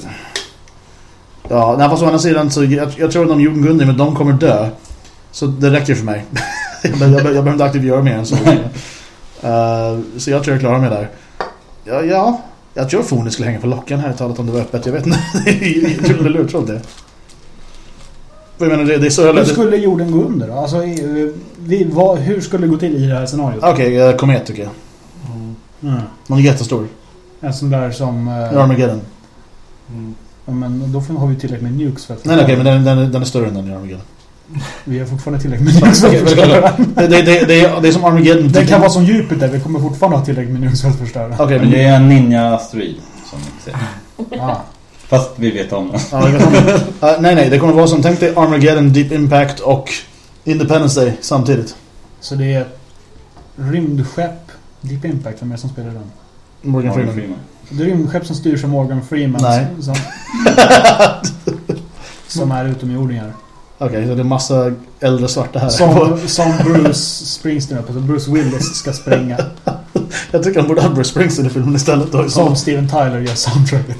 Ja, nej, fast å andra sidan så jag, jag tror att de jorden går under, men de kommer dö. Så det räcker för mig. jag, jag, jag behöver inte aktivt göra mer än så. Uh, så jag tror jag klarar mig där. Ja, ja. Jag tror Forni skulle hänga på lockan här talat om det var öppet. Jag vet inte. jag tror det är tror det. Jag menar, det, det är så Hur skulle jorden gå under då? Alltså, eh, vi, vad, hur skulle det gå till i det här scenariot? Okej, okay, komet tycker jag. Mm. Någon jättestor. En sån där som... eh, Armageddon. Ja, men då får- har vi tillräckligt med nukes för att... Nej, nej, okej, men den, den, den är större än den i Armageddon. Vi har fortfarande tillräckligt med nukes för att förstöra. det, det, det, det, är, det är som Armageddon. Den kan vara som Jupiter, vi kommer fortfarande ha tillräckligt med nukes för att förstöra. Okej, Men det är en ninja-asteroid. som inte ser. Ah. Fast vi vet om det. Ja, det kan man- Eh, nej, nej, det kommer vara som tänk dig Armageddon, Deep Impact och Independence Day samtidigt. Så det är rymdskepp, Deep Impact, vem är det som spelar den? Morgan Freeman. Freeman. Det är rymdskepp som styrs av Morgan Freeman. Nej. Som, som är utomjordingar. Okej, så det är massa äldre svarta här. Som, som Bruce Springsteen, alltså Bruce Willis ska spränga. Jag tycker han borde ha Bruce Springsteen i filmen istället. Då. Som Steven Tyler gör soundtracket.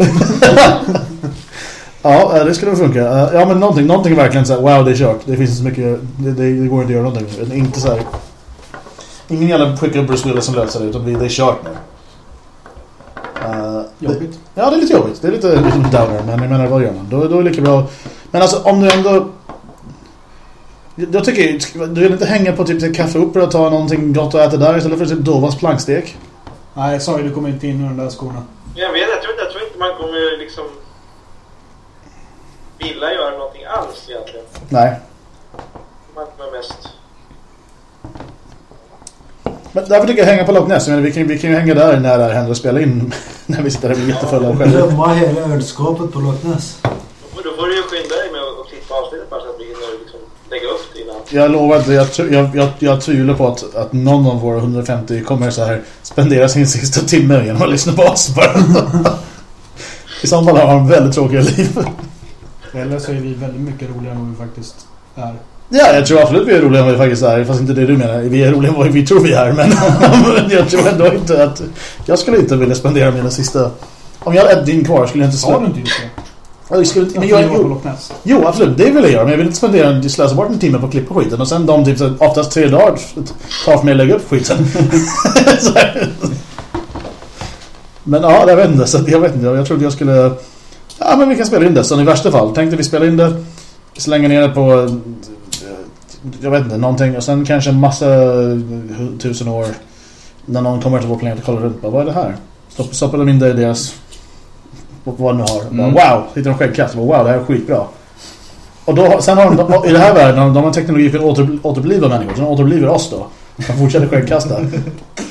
Ja, eh, det skulle funka. Eh, Ja, men någonting, någonting verkligen så här, wow, det är kört. Det finns inte så mycket, det, det, det går inte att göra någonting. Inte så här. Ingen jävla skickar Bruce Willis som löser det, utan det är kört nu. Jobbigt. ja, det är lite jobbigt. Det är lite, lite downer, men jag menar, vad gör man? Då, då är det lika bra. Men alltså, om du ändå... Jag tycker, du vill inte hänga på typ till kaffeopera och ta någonting gott att äta där istället för typ Dovas plankstek? Nej, sorry, du kommer inte in i de där skorna. Jag vet jag tror, inte- jag tror inte man kommer liksom vilja göra någonting alls egentligen. Nej. Man kommer mest... Men därför tycker jag hänga på Loch menar, vi, kan, vi kan ju hänga där när det här händer och spela in. när vi sitter där och är jättefulla själva. Glömma hela ölskåpet på Loch Ness. Då får, du ju skynda dig med att klippa avsnittet bara så att vi hinner liksom lägga upp det innan. Jag lovar att jag, jag, jag, jag tvivlar på att, att någon av våra 150 kommer så här spendera sin sista timme genom att lyssna på oss bara. I så fall har de väldigt tråkiga liv. Eller så är vi väldigt mycket roligare än vad vi faktiskt är. Ja, jag tror absolut vi är roliga än vad vi faktiskt är. Fast inte det du menar. Vi är roliga än vad vi tror vi är. Men jag tror ändå inte att... Jag skulle inte vilja spendera mina sista... Om jag hade ett dygn kvar skulle jag inte Har du inte gjort det? Jag skulle inte... Men Jag jo, jo, absolut. Det vill jag göra. Men jag vill inte spendera en, slösa bort en timme på att klippa skiten. Och sen de typ oftast tre dagar tar för mig att lägga upp skiten. Men ja, jag vet inte. Så jag vet inte. Jag trodde jag skulle... Ja, men vi kan spela in det. Så i värsta fall. Tänkte vi spela in det. Slänga ner det på... Jag vet inte, någonting. Och sen kanske en massa eh, tusen år. När någon kommer till vår planet och kollar runt. Bara, vad är det här? Stopp- Stoppar de in det i deras... Vad de nu har. Bara, Mm. Wow! Hittar de skäggkast. Wow, det här är skitbra. Och då, sen har de, i det här världen, de har teknologi för att åter, återuppliva människor. Så de återupplivar oss då. De fortsätter skäggkasta.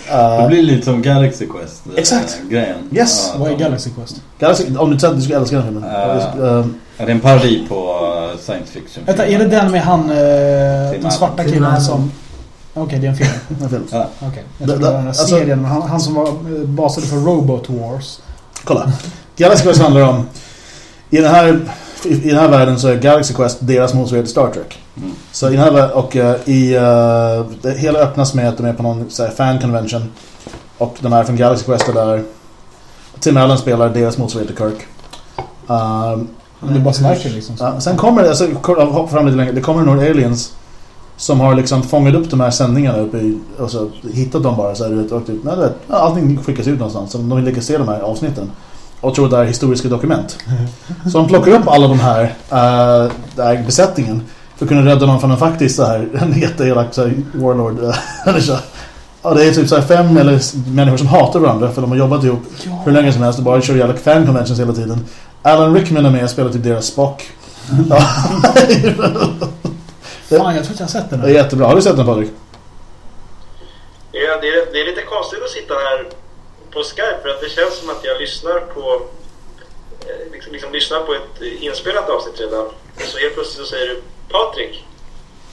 Det Uh, blir lite som Galaxy Quest. eh, Exakt. Grejen. Yes. Ja, Vad är de- Galaxy Quest? Galaxy, om du att du skulle älska den filmen. Uh, Ja, det är en parodi på science fiction. Vänta, är det den med han, eh, den svarta killen som... Okej, det är en film. en film. Ja. Okej. Jag Det- tror det var den här alltså- serien. Han, han som var eh, basade för Robot Wars. Kolla. Galaxy Quest handlar om... I den här, i, i den här världen så är Galaxy Quest deras motsvarighet till Star Trek. Mm. Så i den här och eh, i... eh, det hela öppnas med att de är på någon så här, fan convention. Och de är från Galaxy Quest är där. Tim Allen spelar deras motsvarighet till Kirk. Um, Det är bara snarker liksom. Ja, sen kommer det, alltså, hoppa fram lite längre. Det kommer några aliens som har liksom fångat upp de här sändningarna uppe i, och så hittat dem bara så här, du vet, och typ, nej, vet, ja, allting skickas ut någonstans. Så de vill lyckas se de här avsnitten. Och tror det är historiska dokument. Så de plockar upp alla de här, uh, den här besättningen för att kunna rädda dem från en faktiskt så här, en jätteelak så här, warlord. eh, eller så. Ja, det är typ så här fem eller människor som hatar varandra för de har jobbat ihop hur länge som helst och bara kör jävla fan conventions hela tiden. Alan Rickman är med och spelar typ deras Spock. Ja. Fan, jag tror inte jag har sett den. Det är här. jättebra. Har du sett den Patrik? Ja, det, är, det är lite konstigt att sitta här på Skype för att det känns som att jag lyssnar på eh, liksom, liksom lyssnar på ett inspelat avsnitt redan. Och så helt plötsligt så säger du Patrik.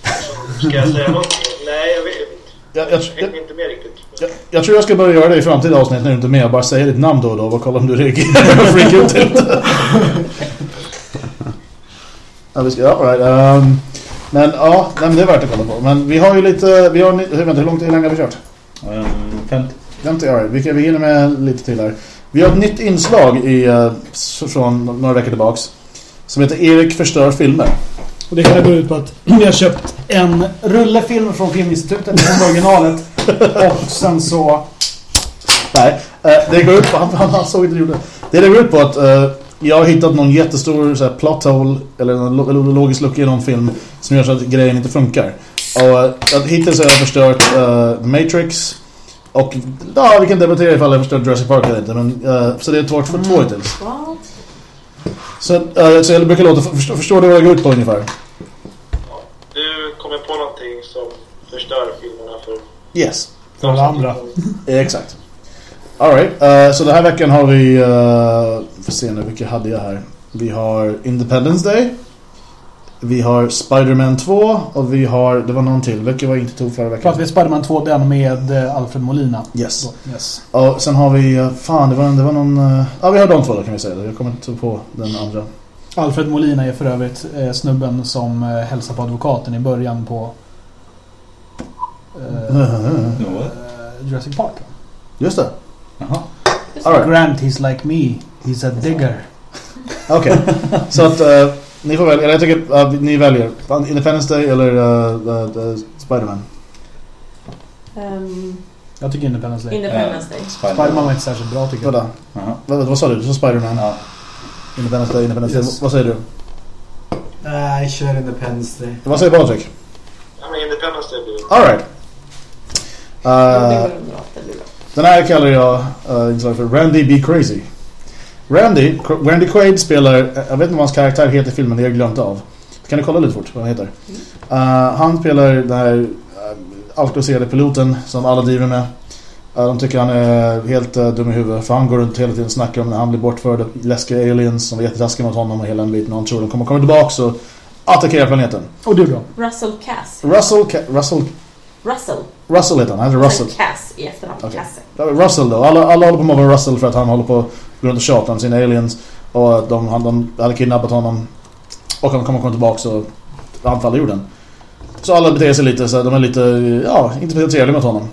Så ska jag säga någonting? Nej, jag vet inte. Jag, jag, Jag jag, inte med riktigt. Jag, jag tror jag ska börja göra det i framtida avsnitt när du inte är med. Bara säga ditt namn då och då och kolla om du reagerar freak ut lite. ja, vi ska, ja, all right. um, Men ja, nej, men det är värt att kolla på. Men vi har ju lite... Vi har, vänta, hur långt hur länge har vi kört? Um, 50. 50, all right. vi, kan, vi hinner med lite till här. Vi har ett nytt inslag i, eh, från några veckor tillbaks. Som heter Erik förstör filmer. Och det hela går ut på att vi har köpt en rullefilm från Filminstitutet, från originalet. Och sen så... Nej, eh, det går ut på, han, han, såg inte det gjorde. Det det går ut på att eh, jag har hittat någon jättestor så här, plot hole eller en lo- lo- logisk lucka i någon film som gör så att grejen inte funkar. Och att hittills har jag förstört eh, Matrix och ja, vi kan debattera ifall jag förstört Jurassic Park eller inte. Men, eh, så det är två, två, två hittills. What? Så, eh, så jag brukar låta, förstå, förstår du vad det går ut på ungefär? Du kommer på någonting som förstör filmerna för... Yes. För alla andra. Eh, Exakt. Alright, uh, så den här veckan har vi... Uh, får se nu, vilka hade jag här? Vi har Independence Day. Vi har Spider-Man 2 och vi har... Det var någon till. Vilka var inte tog förra veckan? Pratar vi Spiderman 2, den med eh, Alfred Molina. Yes. Så, yes. Och sen har vi... eh, Fan, det var, det var någon... eh, Ja, vi har de två då kan vi säga. Jag kommer inte på den andra. Alfred Molina är för övrigt eh, snubben som eh, hälsar på advokaten i början på eh, Jo. eh, Jurassic Park. va? Just det. Jaha. Alright. Grant, he's like me. He's a digger. Okej. så att eh, ni får välja. Eller jag tycker uh, ni väljer. Independence Day eller uh, uh, Spider-Man. Ehm, Jag tycker Independence Day. Independence Day. Spiderman var inte särskilt bra tycker jag. Vadå? Jaha. Vad, vad sa du? Du sa Spider-Man? Ja. Independence Day, Independence Day. Yes. Vad säger du? Nej, kör Independence Day. Vad säger Patrik? Ja, men Independence Day blir det. Alright. Uh, bra. den här kallar jag uh, inslaget för Randy Be Crazy. Randy, Randy Quaid spelar, jag vet inte vad hans karaktär heter i filmen, det har jag glömt av. Kan du kolla lite fort vad han heter? Uh, han spelar den här uh, alkoholiserade piloten som alla driver med. Uh, de tycker han är helt uh, dum i huvudet för han går runt hela tiden och snackar om när han blir bortförd av läskiga aliens som var jättetaskiga mot honom och hela den biten och han tror de kommer komma tillbaka och attackera planeten. Och du då? Russell Cass. Russell, Ca- Russell, Russell. Russell heter han, han heter Russell. Russell Cass i efternamn. Okej. Casse. Russell då. Alla, alla håller på med att vara Russell för att han håller på runt och tjata om sina aliens. Och att de, han, de hade kidnappat honom. Och han kommer komma tillbaka och anfalla jorden. Så alla beter sig lite så de är lite, ja, inte speciellt trevliga mot honom.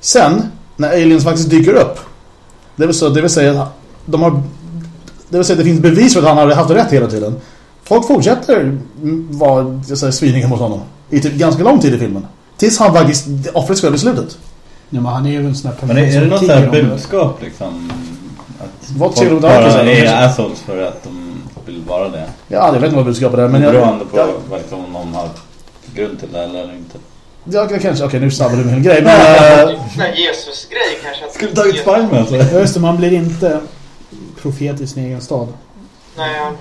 Sen, när aliens faktiskt dyker upp. Det vill, så, det vill säga att de har... Det vill säga det finns bevis för att han har haft rätt hela tiden. Folk fortsätter vara sviniga mot honom. I typ ganska lång tid i filmen. Tills han faktiskt offret själv i slutet. Ja, men han är ju en sån här Men är, är det något sånt här om det. budskap liksom? Att Vad folk till bara med är assholes för att de vill vara det? Ja, jag vet inte vad budskapet är. Men jag, Beroende på jag, vad liksom, om någon har grund till det eller inte. jag kanske... Okej, nu sabbar du min grej. Men... äh, Sån här Jesus-grej kanske. Skulle du tagit Spiderman så? Ja, just det. Man blir inte profet i sin egen stad. Nej, ja.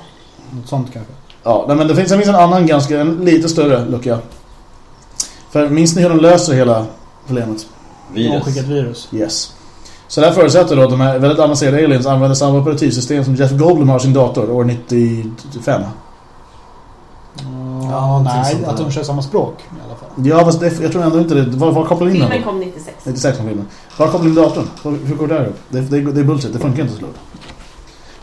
Något sånt kanske. ja, nej, men det finns, det finns en annan ganska... En lite större lucka. För minns ni hur de löser hela problemet? Virus. Skickat virus. Yes. Så det här förutsätter då att de här väldigt avancerade aliens använder samma operativsystem som Jeff Goldblum har sin dator år 95. Ja, någonting nej, att de kör samma språk i alla fall. Ja, fast det, jag tror ändå inte det. Var, var kopplar in den Filmen då? kom 96. 96 kom filmen. Var kopplar in datorn? Hur- Hur går det där upp? Det, det, det är bullshit, det funkar inte så.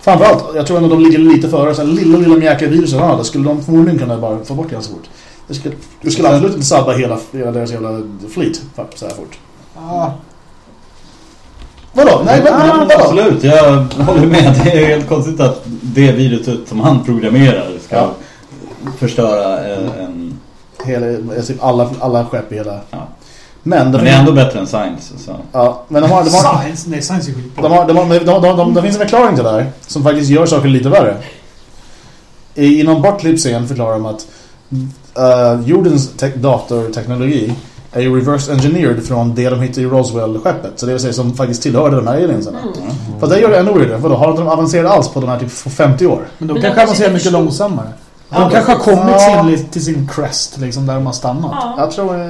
Framförallt, jag tror ändå de ligger lite före. Så här lilla, lilla mjäkiga viruset han hade skulle de förmodligen kunna bara få bort ganska fort. Det skulle, det skulle absolut inte sabba hela, hela deras jävla fleet så här fort. Ah, Vadå? Nej, men, Ja, vadå? absolut, jag håller med. Det är helt konstigt att det viruset som han programmerar ska Ja. förstöra eh, en... Hela, typ alla, alla skepp i hela... Ja. Men, Men det är ändå bättre än Science. Så. Ja, men de har... De har science? Nej, science är skitbra. De har, de har, de, de, de, de, det finns en förklaring till det här som faktiskt gör saker lite värre. I, I någon bortklippt scen förklarar de att uh, jordens te- datorteknologi är ju reverse engineered från det de hittade i Roswell-skeppet. Så det vill säga som faktiskt tillhörde de här aliensarna. Fast det gör det ännu weirdare. Vadå, har inte de avancerat alls på de här typ 50 år? Men de Men kanske avancerar mycket inte långsammare. Ja, De kanske har kommit ja. sin, till sin crest, liksom, där de har stannat. Ja. Jag tror... eh,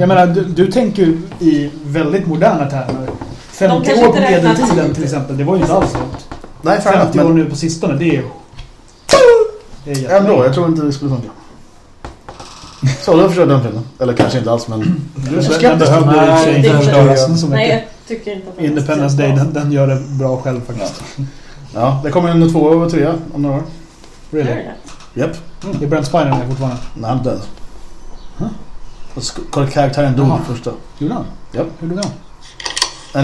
Jag menar, du, du tänker ju i väldigt moderna termer. 50 kanske år på medeltiden tid. till exempel, det var ju inte alls långt. Nej, fair enough, 50 år men nu på sistone, det är ju... Ändå. Jag tror inte det skulle funka. Så, förstår jag den filmen. Eller kanske inte alls, men... Du är Den skeptisk. behövde sig Nej, inte det- förstöras så Nej, mycket. jag tycker inte att den Independence Day, den, den gör det bra själv faktiskt. Ja, det kommer en två och trea om några år. Really. Japp. Är Brent Spiner med fortfarande? Nej, han är död. Sk- Karaktären dog Jaha. i första. Gjorde han? Japp. Hur gjorde han?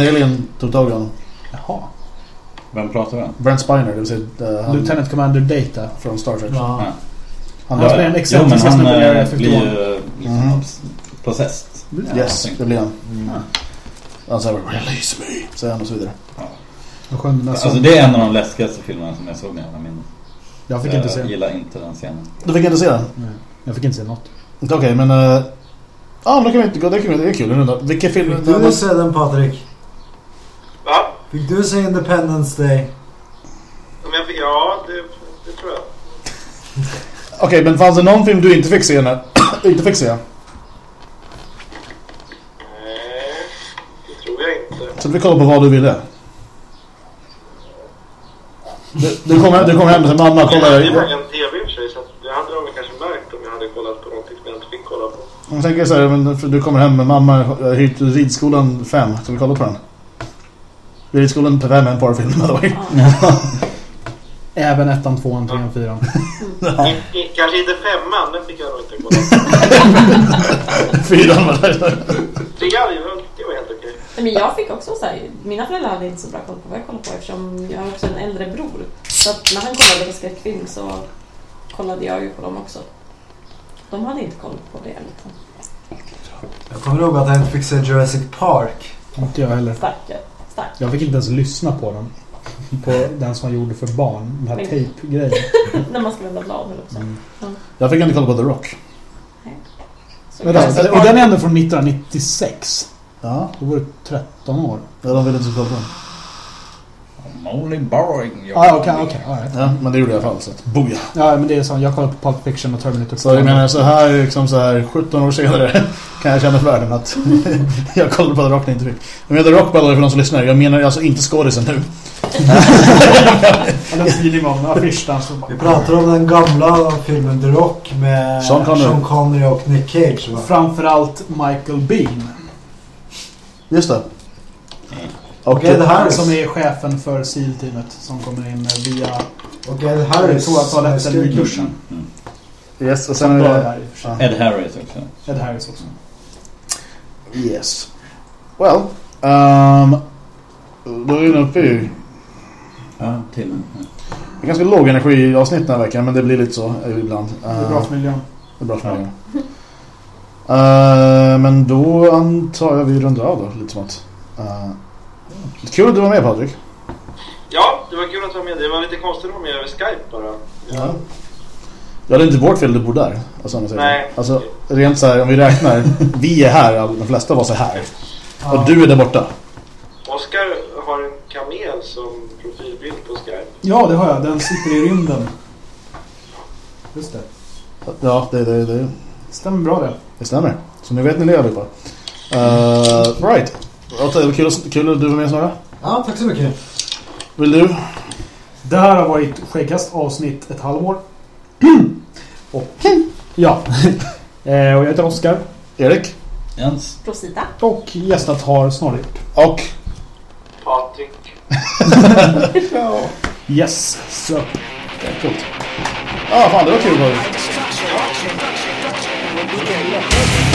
En alien tog tag i honom. Jaha. Vem pratar vi om? Brent Spiner, det vill säga uh, han Lieutenant Commander Data. från Star Trek. Ja. Ja. Han Ja, död. men en jo, men excentriska han snubbe i eh, Area 51. blir ju liksom obs- possessed. Yes, det blir han. Mm. Han säger release me, säger han och så vidare. Den där Alltså det är en av de läskigaste filmerna som jag såg när jag var mindre. Jag fick inte se. Jag gillar inte den scenen. Du fick inte se den? Nej, Jag fick inte se något. Okej, men... Uh, ja, men då kan vi inte gå. Det, kan vi, det är kul. en runda. Vilka filmer... Fick du se den Patrik? Va? Fick du se Independence Day? Okej, okay, men fanns det någon film du inte fick se? När... inte fick se? Nej, det tror jag inte. Så vi kolla på vad du ville. Du, du, kom hem, till mamma kolla. Jag hade ju en tv i och för sig så det hade de kanske märkt om jag hade kollat på någonting som jag inte fick kolla på. Jag tänker så här, men du kommer hem med mamma har hyrt ridskolan 5. Ska vi kolla på den? Ridskolan 5 är en porrfilm. Ja. Även ettan, tvåan, trean, fyran. Kanske inte femman, den fick jag nog inte kolla på. Fyran var där. Trean, det var- helt okej. Men jag fick också så här, mina föräldrar hade inte så bra koll på vad jag kollade på eftersom jag har också en äldre bror. Så att när han kollade på skräckfilm så kollade jag ju på dem också. De hade inte koll på det. Liksom. Jag kommer ihåg att jag inte fick se Jurassic Park. Inte jag heller. Starka. Stark. Jag fick inte ens lyssna på den. På den som han gjorde för barn. Den här tape-grejen. när man ska vända blad eller så. Mm. Jag fick inte kolla på The Rock. så Men den- Och den är ändå från 1996. Ja, Då var det 13 år. ja de ville inte kolla på den. I'm only borrowing your okej, okej. all right. Ja, men det gjorde jag i alla fall. Så att, boja. Ja, men det är så. Jag kollar på Pulp Fiction och Terminator. Så jag menar så här, liksom så här 17 år senare kan jag känna för världen att jag kollade på The Rock när jag inte fick. Jag menar The Rock bara för de som lyssnar. Jag menar alltså inte skådisen nu. Vi pratar om den gamla filmen The Rock med Sean Connery. Sean Connery och Nick Cage. Va? Framförallt Michael Bean. Just det. Och Ed Harris. Som är chefen för SEAL-teamet som kommer in via Och Ed Harris. på toaletten i duschen. yes, och sen är det... Ed Harris också. Ed Harris också. Yes. Well. Um, då är vi uppe i... Ja, till. Det är ganska låg energi i avsnitt den här veckan men det blir lite så eh, ibland. Det är bra för miljön. Det är bra för mig. Uh, men då antar jag vi rundar av då, lite smått. Uh, kul att du var med Patrik. Ja, det var kul att vara med. Det var lite konstigt att vara med över Skype bara. Ja. Ja, det är inte vårt fel du bor där. Alltså. Nej. alltså rent så här, om vi räknar. Vi är här, all- de flesta var så här. Och du är där borta. Oskar har en kamel som profilbild på Skype. Ja, det har jag. Den sitter i rymden. Just det. Ja, det, det, det, Stämmer bra det. det stämmer. Så nu vet ni det allihopa. Uh, right. Ja, det var kul, att- kul att du var med Snorre. Ja, tack så mycket. Vill du? Det här har varit Skäggkast avsnitt ett halvår. Och ja. Eh, och jag heter Oskar. Erik? Jens. Rosita. Och gästat har Snorre gjort. Och? Patrik. Yes. Så. Coolt. Ja, fan det var kul. Be there.